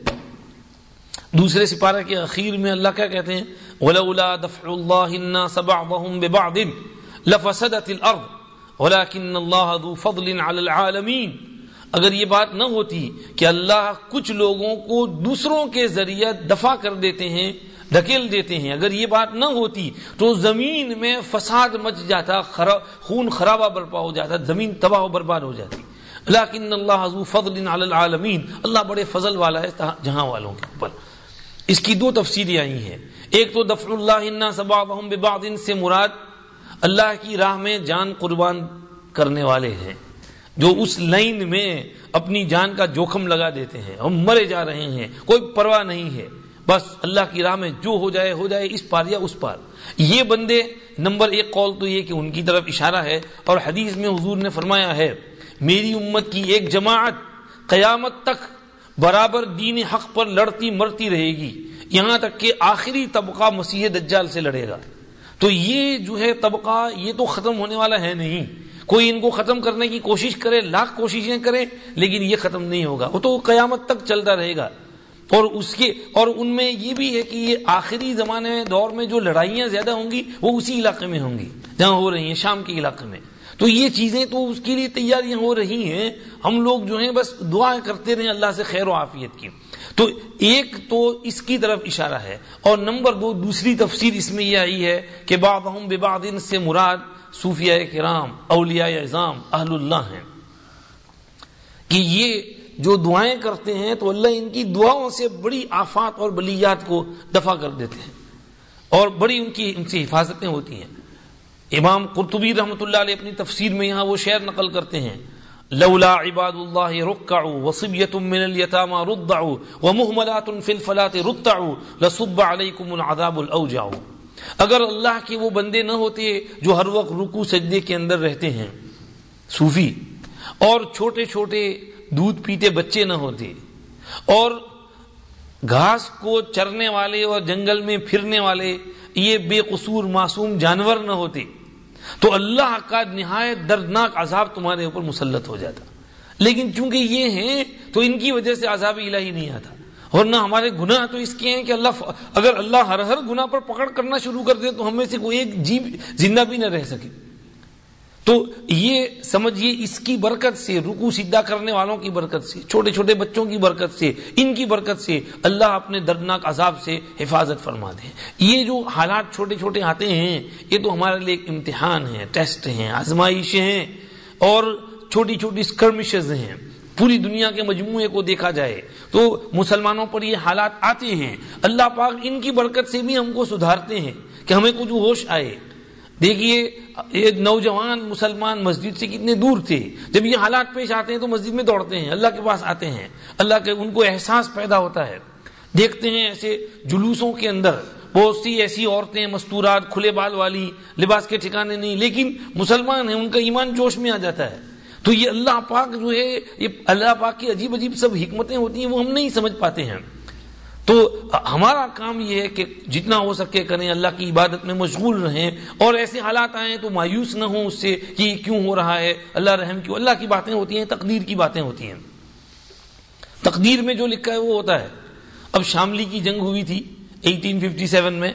دوسرے سپارہ کے اخیر میں اللہ کیا کہتے ہیں؟ وَلَوْلَا دَفْعُ اللَّهِ النَّاسَ بَعْضَهُمْ بِبَعْضٍ لَفَسَدَتِ الْأَرْضِ وَلَكِنَّ اللَّهَ ذُو فَضْلٍ عَلَى الْعَالَمِينَ۔ اگر یہ بات نہ ہوتی کہ اللہ کچھ لوگوں کو دوسروں کے ذریعے دفع کر دیتے ہیں، دھکیل دیتے ہیں، اگر یہ بات نہ ہوتی تو زمین میں فساد مچ جاتا خون خرابہ برپا ہو جاتا، زمین تباہ و برباد ہو جاتی۔ لیکن اللہ ذو فضل علی العالمین اللہ بڑے فضل والا ہے جہاں والوں کے اوپر۔ اس کی دو تفصیلیں آئی ہیں۔ ایک تو دفر اللہ ببعض سے مراد اللہ کی راہ میں جان قربان کرنے والے ہیں، جو اس لائن میں اپنی جان کا جوخم لگا دیتے ہیں، ہم مرے جا رہے ہیں، کوئی پرواہ نہیں ہے۔ بس اللہ کی راہ میں جو ہو جائے ہو جائے اس پار یا اس پار۔ یہ بندے، نمبر ایک قول تو یہ کہ ان کی طرف اشارہ ہے اور حدیث میں حضور نے فرمایا ہے، میری امت کی ایک جماعت قیامت تک برابر دین حق پر لڑتی مرتی رہے گی، یہاں تک کہ آخری طبقہ مسیح دجال سے لڑے گا۔ تو یہ جو ہے طبقہ، یہ تو ختم ہونے والا ہے نہیں۔ کوئی ان کو ختم کرنے کی کوشش کرے، لاکھ کوششیں کرے، لیکن یہ ختم نہیں ہوگا۔ وہ تو قیامت تک چلتا رہے گا۔ اور اس کے، اور ان میں یہ بھی ہے کہ یہ آخری زمانے دور میں جو لڑائیاں زیادہ ہوں گی، وہ اسی علاقے میں ہوں گی۔ جہاں ہو رہی ہیں، شام کے علاقے میں۔ تو یہ چیزیں تو اس کے لیے تیاریاں ہو رہی ہیں۔ ہم لوگ جو ہیں بس دعا کرتے رہے اللہ سے خیر و عافیت کی۔ تو ایک تو اس کی طرف اشارہ ہے اور نمبر دو، دوسری تفسیر اس میں یہ آئی ہے کہ بابہم ببعض سے مراد صوفیاء کرام، اولیاء اعظام اہل اللہ ہیں۔ کہ یہ جو دعائیں کرتے ہیں تو اللہ ان کی دعاؤں سے بڑی آفات اور بلیات کو دفع کر دیتے ہیں اور بڑی ان کی، ان سے حفاظتیں ہوتی ہیں۔ امام قرطبی رحمۃ اللہ علیہ اپنی تفسیر میں یہاں وہ شعر نقل کرتے ہیں۔ لولا عباد اللہ رکعوا وصبیت من الیتاما ردعوا ومہملات فی الفلات رتعوا لصب علیکم العذاب الاوجع اگر اللہ کے وہ بندے نہ ہوتے جو ہر وقت رکو سجدے کے اندر رہتے ہیں، صوفی، اور چھوٹے چھوٹے دودھ پیتے بچے نہ ہوتے، اور گھاس کو چرنے والے اور جنگل میں پھرنے والے، یہ بے قصور معصوم جانور نہ ہوتے تو اللہ کا نہایت دردناک عذاب تمہارے اوپر مسلط ہو جاتا۔ لیکن چونکہ یہ ہیں، تو ان کی وجہ سے عذاب الہی نہیں آتا۔ اور نہ ہمارے گناہ تو اس کے ہیں کہ اللہ اگر اللہ ہر ہر گناہ پر پکڑ کرنا شروع کر دے تو ہم میں سے کوئی ایک جیب زندہ بھی نہ رہ سکے۔ تو یہ سمجھیے اس کی برکت سے رکو سیدھا کرنے والوں کی برکت سے، چھوٹے چھوٹے بچوں کی برکت سے، ان کی برکت سے اللہ اپنے دردناک عذاب سے حفاظت فرما دے۔ یہ جو حالات چھوٹے چھوٹے آتے ہیں، یہ تو ہمارے لیے ایک امتحان ہے ٹیسٹ ہیں، آزمائشیں ہیں، اور چھوٹی چھوٹی اسکرمشز ہیں۔ پوری دنیا کے مجموعے کو دیکھا جائے تو مسلمانوں پر یہ حالات آتے ہیں۔ اللہ پاک ان کی برکت سے بھی ہم کو سدھارتے ہیں کہ ہمیں کچھ ہوش آئے۔ دیکھیے، یہ نوجوان مسلمان مسجد سے کتنے دور تھے۔ جب یہ حالات پیش آتے ہیں تو مسجد میں دوڑتے ہیں، اللہ کے پاس آتے ہیں۔ اللہ کے، ان کو احساس پیدا ہوتا ہے۔ دیکھتے ہیں ایسے جلوسوں کے اندر، بہت سی ایسی عورتیں، مستورات، کھلے بال والی، لباس کے ٹھکانے نہیں، لیکن مسلمان ہیں، ان کا ایمان جوش میں آ جاتا ہے۔ تو یہ اللہ پاک جو ہے، یہ اللہ پاک کی عجیب عجیب سب حکمتیں ہوتی ہیں، وہ ہم نہیں سمجھ پاتے ہیں۔ تو ہمارا کام یہ ہے کہ جتنا ہو سکے کریں، اللہ کی عبادت میں مشغول رہیں۔ اور ایسے حالات آئیں تو مایوس نہ ہوں اس سے کہ یہ کیوں ہو رہا ہے۔ اللہ رحم کیوں، اللہ کی باتیں ہوتی ہیں، تقدیر کی باتیں ہوتی ہیں۔ تقدیر میں جو لکھا ہے وہ ہوتا ہے۔ اب شاملی کی جنگ ہوئی تھی 1857 میں۔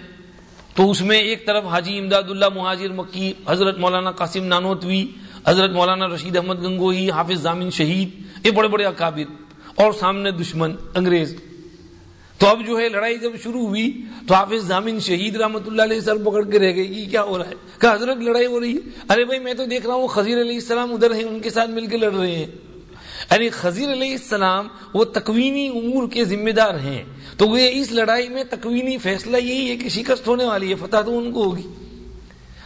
تو اس میں ایک طرف حاجی امداد اللہ مہاجر مکی حضرت مولانا قاسم نانوتوی، حضرت مولانا رشید احمد گنگوئی، حافظ زامن شہید، یہ بڑے بڑے اکابر اور سامنے دشمن انگریز۔ تو اب جو ہے لڑائی جب شروع ہوئی تو حافظ زامن شہید رحمت اللہ علیہ سر پکڑ کے رہ گئے کہ کیا ہو رہا ہے؟ کہ حضرت لڑائی ہو رہی ہے؟ ارے بھائی، میں تو دیکھ رہا ہوں خزیر علیہ السلام ادھر ہیں، ان کے ساتھ مل کے لڑ رہے ہیں۔ یعنی خزیر علیہ السلام وہ تکوینی امور کے ذمہ دار ہیں۔ تو وہ اس لڑائی میں تکوینی فیصلہ یہی ہے کہ شکست ہونے والی ہے، فتح تو ان کو ہوگی۔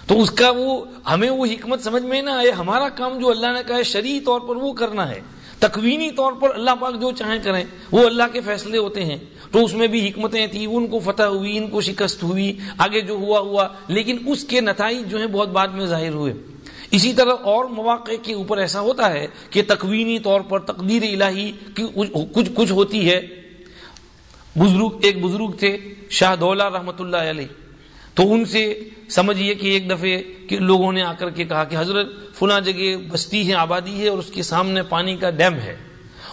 تو اس کا وہ، ہمیں وہ حکمت سمجھ میں نہ آئے، ہمارا کام جو اللہ نے کہا ہے شرعی طور پر وہ کرنا ہے۔ تکوینی طور پر اللہ پاک جو چاہیں کریں، وہ اللہ کے فیصلے ہوتے ہیں۔ تو اس میں بھی حکمتیں تھیں، ان کو فتح ہوئی، ان کو شکست ہوئی، آگے جو ہوا ہوا۔ لیکن اس کے نتائج جو ہیں بہت بعد میں ظاہر ہوئے۔ اسی طرح اور مواقع کے اوپر ایسا ہوتا ہے کہ تکوینی طور پر تقدیر الہی کی کچھ کچھ ہوتی ہے۔ بزرگ، ایک بزرگ تھے، شاہ دولہ رحمت اللہ علیہ۔ تو ان سے سمجھیے کہ ایک دفعے کہ لوگوں نے آ کر کے کہا کہ حضرت، فلاں جگہ بستی ہے، آبادی ہے اور اس کے سامنے پانی کا ڈیم ہے۔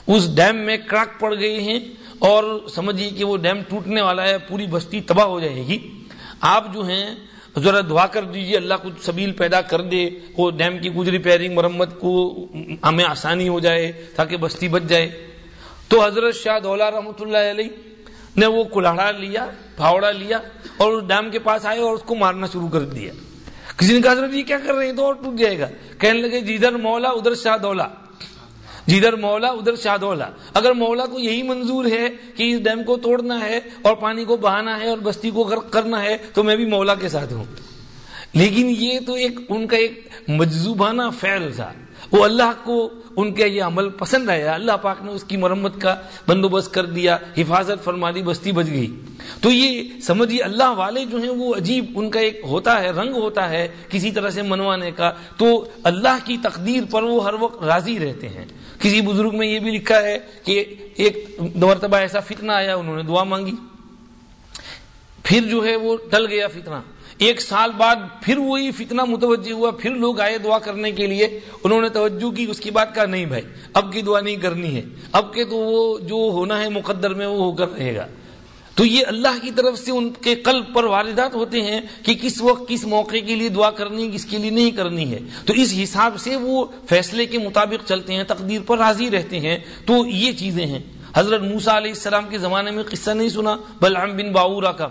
اس ڈیم میں کراک پڑ گئے ہیں اور سمجھیے کہ وہ ڈیم ٹوٹنے والا ہے، پوری بستی تباہ ہو جائے گی۔ آپ جو ہیں، ذرا دعا کر دیجیے، اللہ کچھ سبیل پیدا کر دے، وہ ڈیم کی کچھ ریپیئرنگ مرمت کو ہمیں آسانی ہو جائے تاکہ بستی بچ جائے۔ تو حضرت شاہ دولا رحمۃ اللہ علیہ نے وہ کلاڑا لیا پھاوڑا لیا اور اس ڈیم کے پاس آئے اور اس کو مارنا شروع کر دیا۔ کسی نے کہا، حضرت یہ کیا کر رہے ہیں؟ تو اور ٹوٹ جائے گا۔ کہنے لگے جی، جدھر مولا، ادھر شاہ دولا جدھر مولا ادھر شادولا اگر مولا کو یہی منظور ہے کہ اس ڈیم کو توڑنا ہے اور پانی کو بہانا ہے اور بستی کو کرنا ہے، تو میں بھی مولا کے ساتھ ہوں۔ لیکن یہ تو ایک ان کا ایک مجزوبانہ فعل تھا۔ وہ اللہ کو ان کے یہ عمل پسند آیا۔ اللہ پاک نے اس کی مرمت کا بندوبست کر دیا، حفاظت فرما دی بستی بچ گئی۔ تو یہ سمجھیے، اللہ والے جو ہیں وہ عجیب، ان کا ایک ہوتا ہے، رنگ ہوتا ہے کسی طرح سے منوانے کا۔ تو اللہ کی تقدیر پر وہ ہر وقت راضی رہتے ہیں۔ کسی بزرگ میں یہ بھی لکھا ہے کہ ایک مرتبہ ایسا فتنہ آیا، انہوں نے دعا مانگی۔ پھر جو ہے وہ ٹل گیا فتنہ۔ ایک سال بعد پھر وہی فتنہ متوجہ ہوا، پھر لوگ آئے دعا کرنے کے لیے۔ انہوں نے توجہ کی، اس کی بات کہا، نہیں بھائی، اب کی دعا نہیں کرنی ہے۔ اب کے تو وہ جو ہونا ہے مقدر میں، وہ ہو کر رہے گا۔ تو یہ اللہ کی طرف سے ان کے قلب پر واردات ہوتے ہیں کہ کس وقت، کس موقع کے لیے دعا کرنی، کس کے لیے نہیں کرنی ہے۔ تو اس حساب سے وہ فیصلے کے مطابق چلتے ہیں، تقدیر پر راضی رہتے ہیں۔ تو یہ چیزیں ہیں۔ حضرت موسا علیہ السلام کے زمانے میں قصہ نہیں سنا، بلعم بن باورا کا۔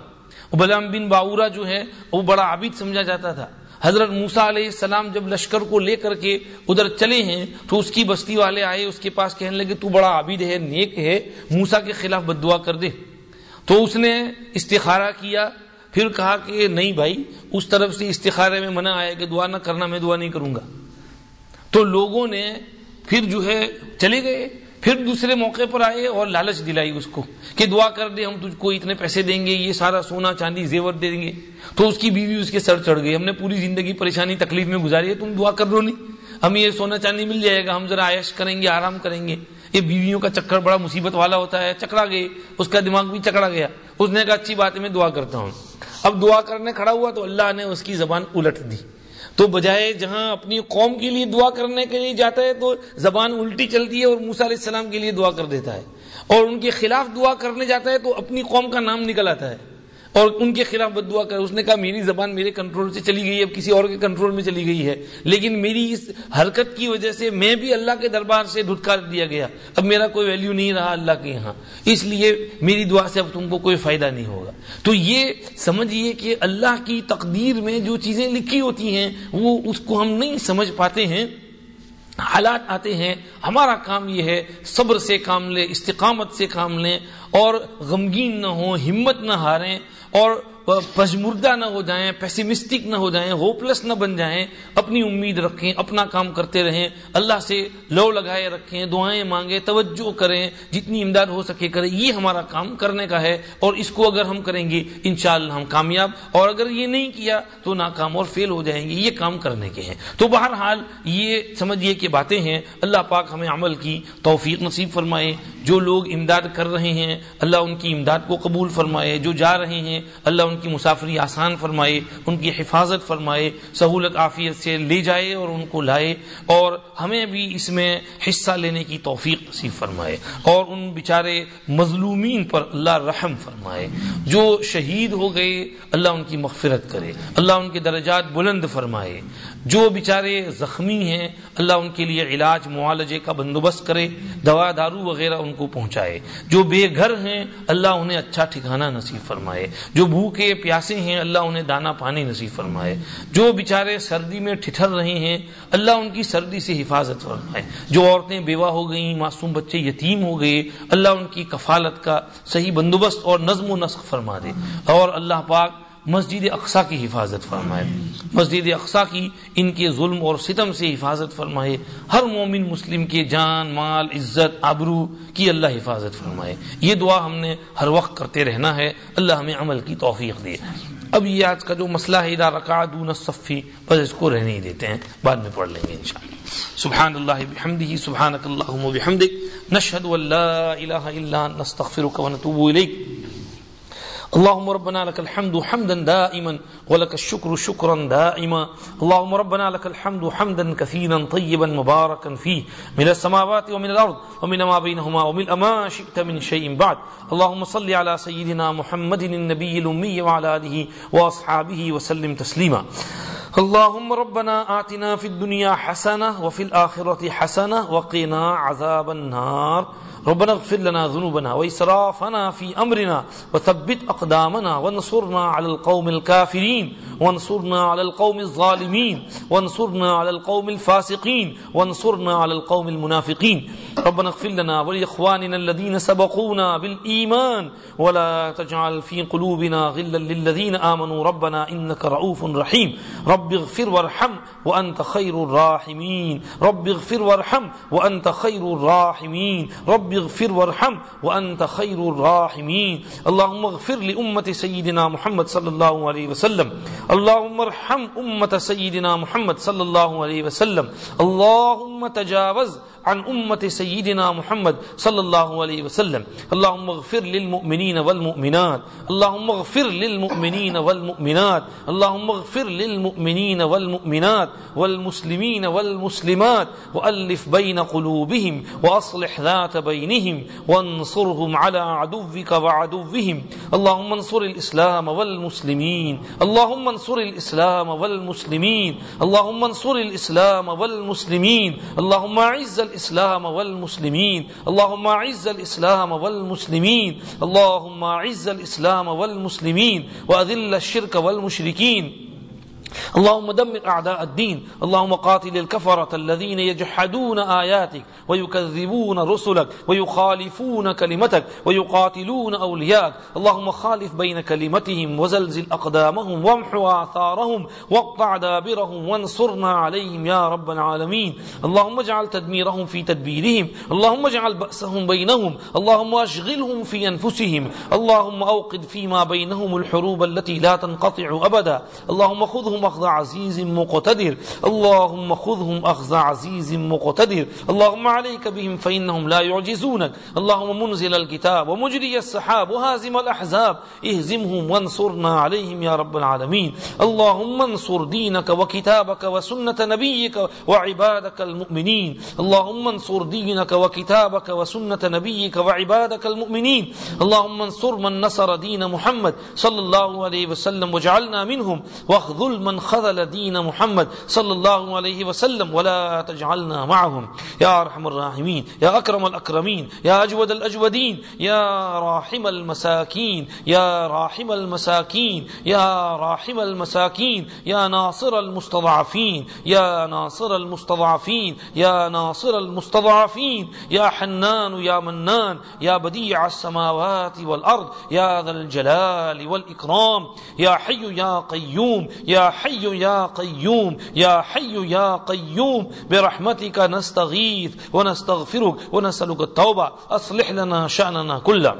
بلام بن باورا جو ہے، وہ بڑا عابد سمجھا جاتا تھا۔ حضرت موسا علیہ السلام جب لشکر کو لے کر کے ادھر چلے ہیں، تو اس کی بستی والے آئے، اس کے پاس کہنے لگے، تو بڑا عابد ہے، نیک ہے موسا کے خلاف بد دعا کر دے۔ تو اس نے استخارہ کیا، پھر کہا کہ نہیں بھائی، اس طرف سے استخارے میں منع آیا کہ دعا نہ کرنا، میں دعا نہیں کروں گا۔ تو لوگوں نے پھر جو ہے، چلے گئے۔ پھر دوسرے موقع پر آئے اور لالچ دلائی اس کو کہ دعا کر دے، ہم تجھ کو اتنے پیسے دیں گے، یہ سارا سونا چاندی زیور دے دیں گے۔ تو اس کی بیوی اس کے سر چڑھ گئی۔ ہم نے پوری زندگی پریشانی تکلیف میں گزاری ہے، تم دعا کر دو نہیں۔ ہمیں یہ سونا چاندی مل جائے گا، ہم ذرا عائش کریں گے، آرام کریں گے۔ یہ بیویوں کا چکر بڑا مصیبت والا ہوتا ہے، چکرا گئے۔ اس کا دماغ بھی چکرا گیا۔ اس نے کہا، اچھی بات ہے، میں دعا کرتا ہوں۔ اب دعا کرنے کھڑا ہوا تو اللہ نے اس کی زبان الٹ دی۔ تو بجائے جہاں اپنی قوم کے لیے دعا کرنے کے لیے جاتا ہے تو زبان الٹی چلتی ہے اور موسیٰ علیہ السلام کے لیے دعا کر دیتا ہے اور ان کے خلاف دعا کرنے جاتا ہے تو اپنی قوم کا نام نکل آتا ہے۔ اور ان کے خلاف بد دعا کر، اس نے کہا میری زبان میرے کنٹرول سے چلی گئی ہے، اب کسی اور کے کنٹرول میں چلی گئی ہے۔ لیکن میری اس حرکت کی وجہ سے میں بھی اللہ کے دربار سے دھٹکار دیا گیا۔ اب میرا کوئی ویلیو نہیں رہا اللہ کے یہاں۔ اس لیے میری دعا سے اب تم کو کوئی فائدہ نہیں ہوگا۔ تو یہ سمجھیے کہ اللہ کی تقدیر میں جو چیزیں لکھی ہوتی ہیں، وہ اس کو ہم نہیں سمجھ پاتے ہیں۔ حالات آتے ہیں، ہمارا کام یہ ہے، صبر سے کام لیں، استقامت سے کام لیں، اور غمگین نہ ہوں، ہمت نہ ہاریں۔ اور پشمردہ نہ ہو جائیں پیسمسٹک نہ ہو جائیں ہوپلس نہ بن جائیں، اپنی امید رکھیں، اپنا کام کرتے رہیں، اللہ سے لو لگائے رکھیں، دعائیں مانگیں، توجہ کریں، جتنی امداد ہو سکے کریں یہ ہمارا کام کرنے کا ہے، اور اس کو اگر ہم کریں گے، انشاءاللہ ہم کامیاب، اور اگر یہ نہیں کیا تو ناکام اور فیل ہو جائیں گے، یہ کام کرنے کے ہیں۔ تو بہرحال یہ سمجھیے کہ باتیں ہیں، اللہ پاک ہمیں عمل کی توفیق نصیب فرمائے، جو لوگ امداد کر رہے ہیں، اللہ ان کی امداد کو قبول فرمائے، جو جا رہے ہیں، اللہ ان کی مسافری آسان فرمائے، ان کی حفاظت فرمائے، سہولت عافیت سے لے جائے اور ان کو لائے اور ہمیں بھی اس میں حصہ لینے کی توفیق نصیب فرمائے اور ان بیچارے مظلومین پر اللہ رحم فرمائے۔ جو شہید ہو گئے، اللہ ان کی مغفرت کرے، اللہ ان کے درجات بلند فرمائے۔ جو بیچارے زخمی ہیں، اللہ ان کے لیے علاج، معالجے کا بندوبست کرے، دوا دارو وغیرہ ان کو پہنچائے۔ جو بے گھر ہیں، اللہ انہیں اچھا ٹھکانہ نصیب فرمائے۔ جو بھوکے پیاسے ہیں، اللہ انہیں دانا پانی نصیب فرمائے۔ جو بیچارے سردی میں ٹھٹر رہے ہیں، اللہ ان کی سردی سے حفاظت فرمائے۔ جو عورتیں بیوہ ہو گئیں، معصوم بچے یتیم ہو گئے، اللہ ان کی کفالت کا صحیح بندوبست اور نظم و نسق فرما دے۔ اور اللہ پاک مسجد اقسا کی حفاظت فرمائے۔ مسجد اقسا کی ان کے ظلم اور ستم سے حفاظت فرمائے۔ ہر مومن مسلم کے جان، مال، عزت، آبرو کی اللہ حفاظت فرمائے۔ یہ دعا ہم نے ہر وقت کرتے رہنا ہے۔ اللہ ہمیں عمل کی توفیق دے۔ اب یہ آج کا جو مسئلہ ہے، اذا رکع دون الصف، بس اس کو رہنے ہی دیتے ہیں۔ بعد میں پڑھ لیں گے انشاءاللہ۔ سبحان اللہ بحمدہ، سبحانک اللہم وبحمدک۔ نشہد ان لا الہ الا انت، نستغفرک ونتوب الیک۔ اللهم ربنا لك الحمد حمدا دائما ولك الشكر شكرا دائما. اللهم ربنا لك الحمد حمدا كثيرا طيبا مباركا فيه. من السماوات ومن الأرض ومن ما بينهما ومن ما شئت من شيء بعد. اللهم صل على سيدنا محمد النبي الأمي وعلى آله وأصحابه وسلم تسليما. اللهم ربنا آتنا في الدنيا حسنة وفي الآخرة حسنة وقنا عذاب النار. ربنا اغفر لنا ذنوبنا وإسرافنا في أمرنا وثبت أقدامنا وانصرنا على القوم الكافرين وانصرنا على القوم الظالمين وانصرنا على القوم الفاسقين وانصرنا على القوم المنافقين ربنا اغفر لنا ولإخواننا الذين سبقونا بالإيمان ولا تجعل في قلوبنا غلا للذين آمنوا ربنا إنك رؤوف رحيم رب اغفر وارحم وأنت خير الراحمين رب اغفر وارحم وأنت خير الراحمين رب اغفر وارحم وانت خير الراحمين. اللهم اغفر لأمة سيدنا محمد صلى الله عليه وسلم. اللهم ارحم أمة سيدنا محمد صلى الله عليه وسلم. اللهم تجاوز عن أمة سيدنا محمد صلى الله عليه وسلم. اللهم اغفر للمؤمنين والمؤمنات. اللهم اغفر للمؤمنين والمؤمنات. اللهم اغفر للمؤمنين والمؤمنات والمسلمين والمسلمات. وألف بين قلوبهم وأصلح ذات بينهم وانصرهم على عدوك وعدوهم. اللهم انصر الإسلام والمسلمين. اللهم انصر الإسلام والمسلمين. اللهم انصر الإسلام والمسلمين. اللهم اعز الاسلام والمسلمين. اللهم اعز الاسلام والمسلمين. اللهم اعز الاسلام والمسلمين. واذل الشرك والمشركين. اللهم دمر أعداء الدين. اللهم قاتل الكفرة الذين يجحدون آياتك ويكذبون رسلك ويخالفون كلمتك ويقاتلون أولياك. اللهم خالف بين كلمتهم وزلزل أقدامهم وامحو آثارهم واقطع دابرهم وانصرنا عليهم يا رب العالمين. اللهم اجعل تدميرهم في تدبيرهم. اللهم اجعل بأسهم بينهم. اللهم أشغلهم في أنفسهم. اللهم أوقد فيما بينهم الحروب التي لا تنقطع أبدا. اللهم خذهم أخذ عزيز مقتدر. اللهم خذهم أخذ عزيز مقتدر. اللهم عليك بهم فإنهم لا يعجزونك. اللهم منزل الكتاب ومجري السحاب وهازم الأحزاب. اهزمهم وانصرنا عليهم يا رب العالمين. اللهم انصر دينك وكتابك وسنة نبيك وعبادك المؤمنين. اللهم انصر دينك وكتابك وسنة نبيك وعبادك المؤمنين. اللهم انصر من نصر دين محمد صلى الله عليه وسلم وجعلنا منهم. واخذل من من خذل دين محمد صلى الله عليه وسلم ولا تجعلنا معهم. يا ارحم الراحمين يا اكرم الاكرمين يا اجود الاجودين يا راحم المساكين يا راحم المساكين يا راحم المساكين يا ناصر المستضعفين يا ناصر المستضعفين يا ناصر المستضعفين يا حنان يا منان يا بديع السماوات والارض يا ذا الجلال والاكرام يا حي يا قيوم يا حي يا قيوم يا حي يا قيوم برحمتك نستغيث ونستغفرك ونسألك التوبة أصلح لنا شأننا كله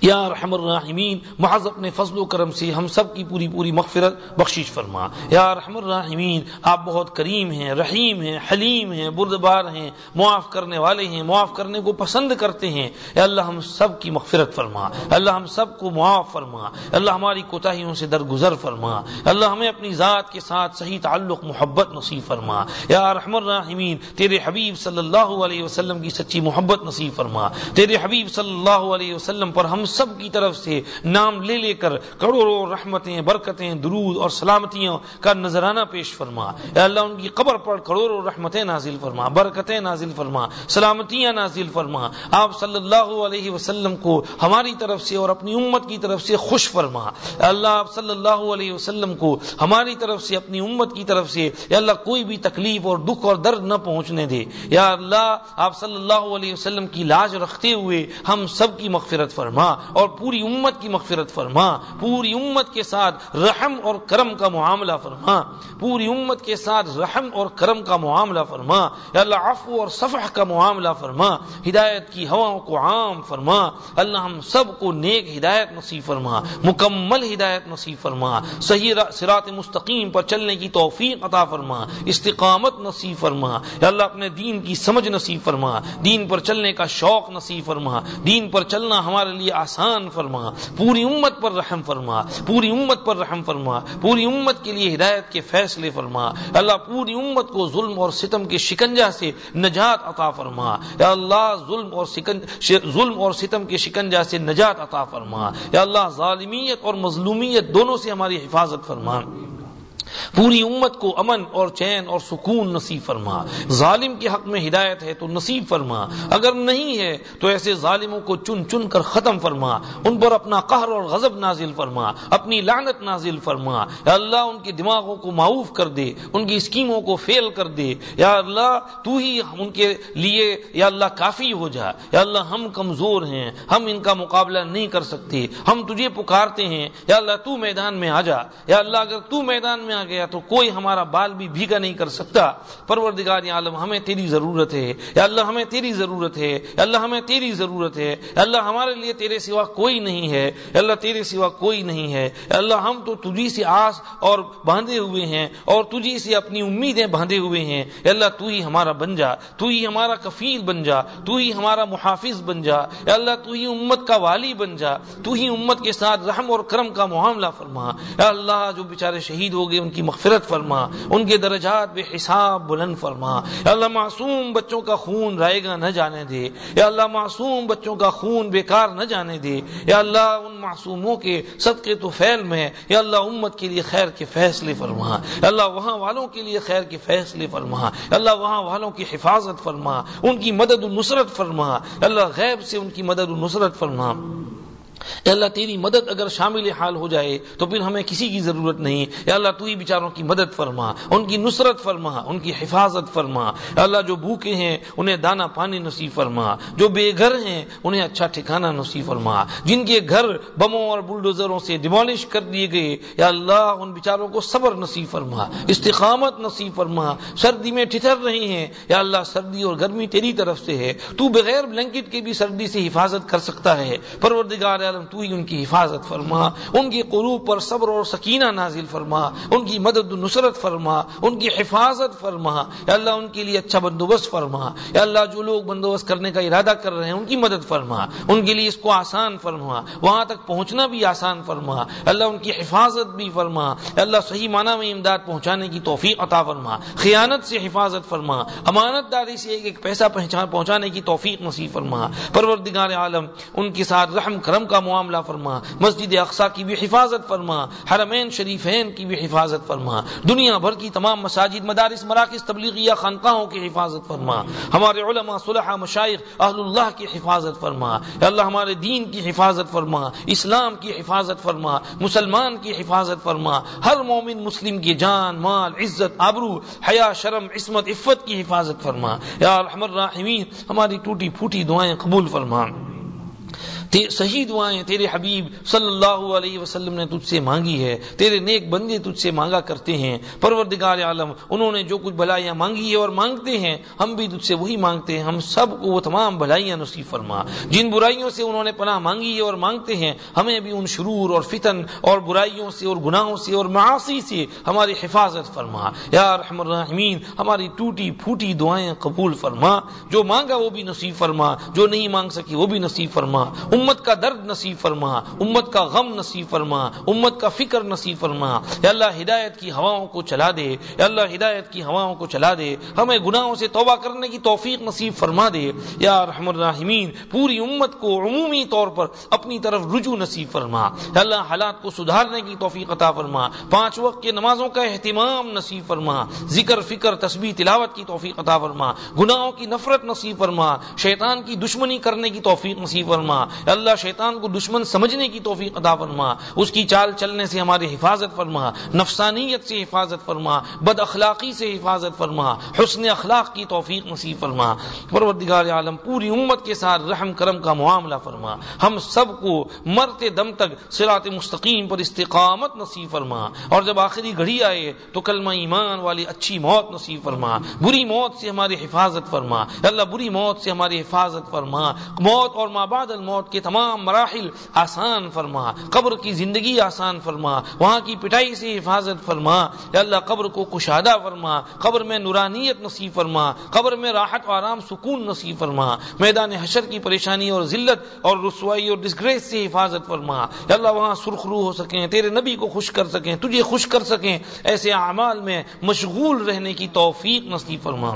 یا رحم الراحمین محض اپنے فضل و کرم سے ہم سب کی پوری پوری مغفرت بخشش فرما۔ یا رحم الراحمین آپ بہت کریم ہیں، رحیم ہیں، حلیم ہیں، بردبار ہیں، معاف کرنے والے ہیں، معاف کرنے کو پسند کرتے ہیں۔ یا اللہ، ہم سب کی مغفرت فرما۔ اللہ، ہم سب کو معاف فرما۔ اللہ، ہماری کوتاہیوں سے درگزر فرما۔ اللہ، ہمیں اپنی ذات کے ساتھ صحیح تعلق، محبت نصیب فرما۔ یا رحم الراحمین تیرے حبیب صلی اللہ علیہ وسلم کی سچی محبت نصیب فرما۔ تیرے حبیب صلی اللہ علیہ وسلم پر ہم سب کی طرف سے نام لے لے کر کروڑوں رحمتیں، برکتیں، درود اور سلامتیوں کا نذرانہ پیش فرما۔ اے اللہ، ان کی قبر پر کروڑوں رحمتیں نازل فرما، برکتیں نازل فرما، سلامتیاں نازل فرما۔ آپ صلی اللہ علیہ وسلم کو ہماری طرف سے اور اپنی امت کی طرف سے خوش فرما۔ اے اللہ، آپ صلی اللہ علیہ وسلم کو ہماری طرف سے، اپنی امت کی طرف سے یا اللہ، کوئی بھی تکلیف اور دکھ اور درد نہ پہنچنے دے۔ یا اللہ، آپ صلی اللہ علیہ وسلم کی لاج رکھتے ہوئے ہم سب کی مغفرت فرما۔ فرما اور پوری امت کی مغفرت فرما، پوری امت کے ساتھ رحم اور کرم کا معاملہ فرما، پوری امت کے ساتھ رحم اور کرم کا معاملہ فرما، یا اللہ عفو اور صفح کا معاملہ فرما، ہدایت کی ہواؤں کو عام فرما، اللہ ہم سب کو نیک ہدایت نصیب فرما، مکمل ہدایت نصیب فرما، صحیح سرات مستقیم پر چلنے کی توفیق عطا فرما، استقامت نصیب فرما، یا اللہ اپنے دین کی سمجھ نصیب فرما، دین پر چلنے کا شوق نصیب فرما، دین پر چلنا ہمارے لیے آسان فرما، پوری امت پر رحم فرما، پوری امت پر رحم فرما، پوری امت کے لیے ہدایت کے فیصلے فرما۔ اللہ پوری امت کو ظلم اور ستم کے شکنجا سے نجات عطا فرما۔ یا اللہ ظلم اور ظلم اور ستم کے شکنجا سے نجات عطا فرما۔ یا اللہ ظالمیت اور مظلومیت دونوں سے ہماری حفاظت فرما۔ پوری امت کو امن اور چین اور سکون نصیب فرما۔ ظالم کے حق میں ہدایت ہے تو نصیب فرما۔ اگر نہیں ہے تو ایسے ظالموں کو چن چن کر ختم فرما۔ ان پر اپنا قہر اور غضب نازل فرما۔ اپنی لعنت نازل فرما۔ یا اللہ ان کے دماغوں کو معاف کر دے، ان کی اسکیموں کو فیل کر دے۔ یا اللہ، تو ہی ان کے لیے یا اللہ کافی ہو جا۔ یا اللہ، ہم کمزور ہیں، ہم ان کا مقابلہ نہیں کر سکتے۔ ہم تجھے پکارتے ہیں۔ یا اللہ، تو میدان میں آ جا۔ یا اللہ، اگر تو میدان میں آ گیا تو کوئی ہمارا بال بھی بھیگا نہیں کر سکتا۔ پروردگار یا عالم ہمیں تیری ضرورت ہے۔ یا اللہ، ہمیں تیری ضرورت ہے۔ یا اللہ، ہمیں تیری ضرورت ہے۔ یا اللہ، ہمارے لیے تیرے سوا کوئی نہیں ہے۔ یا اللہ، تیرے سوا کوئی نہیں ہے۔ یا اللہ، ہم تو تجھی سے آس اور باندھے ہوئے ہیں اور تجھی سے اپنی امیدیں باندھے ہوئے ہیں۔ یا اللہ، تو ہی ہمارا بن جا۔ تو ہی ہمارا کفیل بن جا۔ تو ہی ہمارا محافظ بن جا۔ یا اللہ، تو ہی امت کا والی بن جا۔ تو ہی امت کے ساتھ رحم اور کرم کا معاملہ فرما۔ یا اللہ، جو بیچارے شہید ہو گئے، ان کی مغفرت فرما، ان کے درجات بے حساب بلند فرما۔ یا اللہ، معصوم بچوں کا خون رائے گا نہ جانے دے۔ یا اللہ، معصوم بچوں کا خون بیکار نہ جانے دے۔ یا اللہ، ان معصوموں کے صدقے تو فیل میں یا اللہ، امت کے لیے خیر کے فیصلے فرما۔ یا اللہ، وہاں والوں کے لیے خیر کے فیصلے فرما۔ یا اللہ، وہاں والوں کی حفاظت فرما۔ ان کی مدد و نصرت فرما۔ یا اللہ، غیب سے ان کی مدد و نصرت فرما۔ اے اللہ، تیری مدد اگر شامل حال ہو جائے تو پھر ہمیں کسی کی ضرورت نہیں۔ یا اللہ، تو ہی بیچاروں کی مدد فرما، ان کی نصرت فرما، ان کی حفاظت فرما۔ اے اللہ، جو بھوکے ہیں، انہیں دانا پانی نصیب فرما۔ جو بے گھر ہیں، انہیں اچھا ٹھکانہ نصیب فرما۔ جن کے گھر بموں اور بلڈوزروں سے ڈیمالش کر دیے گئے، یا اللہ، ان بیچاروں کو صبر نصیب فرما، استقامت نصیب فرما۔ سردی میں ٹھٹر رہی ہیں، یا اللہ، سردی اور گرمی تیری طرف سے ہے۔ تو بغیر بلینکٹ کے بھی سردی سے حفاظت کر سکتا ہے۔ پروردگار عالم، تو ہی ان کی حفاظت فرما، ان کی قلوب پر صبر اور سکینہ نازل فرما، ان کی مدد و نصرت فرما، ان کی حفاظت فرما۔ یا اللہ ان کے لیے اچھا بندوبست فرما۔ یا اللہ جو لوگ بندوبست کرنے کا ارادہ کر رہے ہیں، ان کی مدد فرما۔ ان کے لیے اس کو آسان فرما۔ وہاں تک پہنچنا بھی آسان فرما۔ اللہ ان کی حفاظت بھی فرما۔ اللہ صحیح معنی میں امداد پہنچانے کی توفیق عطا فرما۔ خیانت سے حفاظت فرما۔ امانت داری سے ایک ایک پیسہ پہنچانے کی توفیق نصیب فرما۔ پروردگار عالم، ان کے ساتھ رحم کرم کا کا معاملہ فرما، مسجد اقسا کی بھی حفاظت فرما، حرمین شریفین کی بھی حفاظت فرما، دنیا بھر کی تمام مساجد، مدارس، مراکز، تبلیغیہ خانقاہوں کی حفاظت فرما، ہمارے علماء صلحہ مشائق اہل اللہ کی حفاظت فرما اللہ ہمارے دین کی حفاظت فرما، اسلام کی حفاظت فرما، مسلمان کی حفاظت فرما، ہر مومن مسلم کی جان، مال، عزت، آبرو، حیا، شرم، عصمت، عفت کی حفاظت فرما، یا رحم الراحمین، ہماری ٹوٹی پھوٹی دعائیں قبول فرما۔ صحیح دعائیں تیرے حبیب صلی اللہ علیہ وسلم نے تجھ سے مانگی ہے، تیرے نیک بندے تجھ سے مانگا کرتے ہیں۔ پروردگار عالم، انہوں نے جو کچھ بھلائیاں مانگی ہے اور مانگتے ہیں، ہم بھی تجھ سے وہی مانگتے ہیں، ہم سب کو وہ تمام بھلائیاں نصیب فرما۔ جن برائیوں سے انہوں نے پناہ مانگی ہے اور مانگتے ہیں، ہمیں بھی ان شرور اور فتن اور برائیوں سے اور گناہوں سے اور معاشی سے ہماری حفاظت فرما۔ یا رحم الرحمین ہماری ٹوٹی پھوٹی دعائیں قبول فرما۔ جو مانگا وہ بھی نصیب فرما، جو نہیں مانگ سکی وہ بھی نصیب فرما۔ امت کا درد نصیب فرما، امت کا غم نصیب فرما، امت کا فکر نصیب فرما۔ یا اللہ ہدایت کی ہواؤں کو چلا دے، یا اللہ ہدایت کی ہواؤں کو چلا دے، ہمیں گناہوں سے توبہ کرنے کی توفیق نصیب فرما دے۔ یا رحم الرحمین پوری امت کو عمومی طور پر اپنی طرف رجوع نصیب فرما۔ یا اللہ حالات کو سدھارنے کی توفیق عطا فرما۔ پانچ وقت کے نمازوں کا اہتمام نصیب فرما۔ ذکر، فکر، تسبیح، تلاوت کی توفیق عطا فرما۔ گناہوں کی نفرت نصیب فرما۔ شیطان کی دشمنی کرنے کی توفیق نصیب فرما۔ یا اللہ شیطان کو دشمن سمجھنے کی توفیق عطا فرما، اس کی چال چلنے سے ہماری حفاظت فرما، نفسانیت سے حفاظت فرما، بد اخلاقی سے حفاظت فرما، حسن اخلاق کی توفیق نصیب فرما۔ پروردگار عالم، پوری امت کے ساتھ رحم کرم کا معاملہ فرما۔ ہم سب کو مرتے دم تک سرات مستقیم پر استقامت نصیب فرما۔ اور جب آخری گھڑی آئے تو کلمہ ایمان والی اچھی موت نصیب فرما۔ بری موت سے ہماری حفاظت فرما۔ اللہ، بری موت سے ہماری حفاظت فرما۔ موت اور ماں بعد الموت کے تمام مراحل آسان فرما، قبر کی زندگی آسان فرما، وہاں کی پٹائی سے حفاظت فرما اللہ قبر کو کشادہ فرما، قبر میں نورانیت نصیب فرما، قبر میں راحت و آرام سکون نصیب فرما، میدان حشر کی پریشانی اور ذلت اور رسوائی اور ڈسگریس سے حفاظت فرما اللہ وہاں سرخرو ہو سکیں، تیرے نبی کو خوش کر سکیں، تجھے خوش کر سکیں، ایسے اعمال میں مشغول رہنے کی توفیق نصیب فرما۔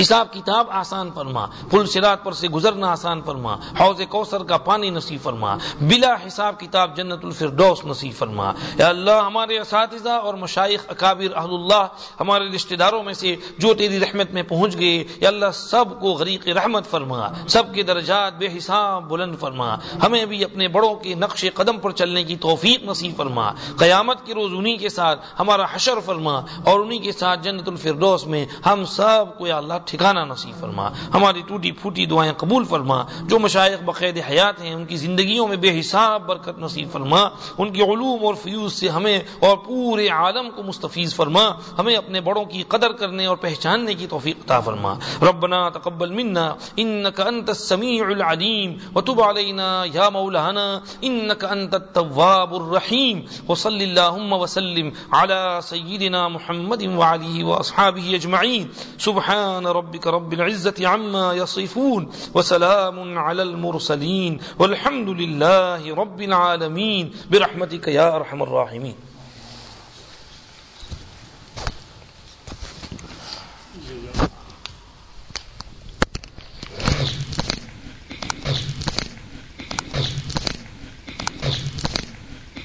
حساب کتاب آسان فرما پل سرات پر سے گزرنا آسان فرما، حوض کوثر کا پانی نصیب فرما، بلا حساب کتاب جنت الفردوس نصیب فرما۔ یا اللہ، ہمارے اساتذہ اور مشائق اکابر، اہل اللہ، ہمارے رشتہ داروں میں سے جو تیری رحمت میں پہنچ گئے، یا اللہ، سب کو غریق رحمت فرما، سب کے درجات بے حساب بلند فرما۔ ہمیں بھی اپنے بڑوں کے نقش قدم پر چلنے کی توفیق نصیب فرما۔ قیامت کے روز انہی کے ساتھ ہمارا حشر فرما اور انہی کے ساتھ جنت الفردوس میں ہم سب کو اللہ ٹھکانہ نصیب فرما۔ ہماری ٹوٹی پھوٹی دعائیں قبول فرما۔ جو مشائق بقید حیات ہیں، ان کی زندگیوں میں بے حساب برکت نصیب فرما۔ ان کی علوم اور فیوز سے ہمیں اور پورے عالم کو مستفیض فرما۔ ہمیں اپنے بڑوں کی قدر کرنے اور پہچاننے کی توفیق عطا فرما۔ ربنا تقبل منا انك انت السميع العليم وتب علينا يا مولانا انك انت التواب الرحيم وصل اللهم وسلم على سيدنا محمد وعليه واصحابه اجمعين سبحان سبحان ربك رب العزة عما يصفون وسلام على المرسلين والحمد لله رب العالمين برحمتك يا أرحم الراحمين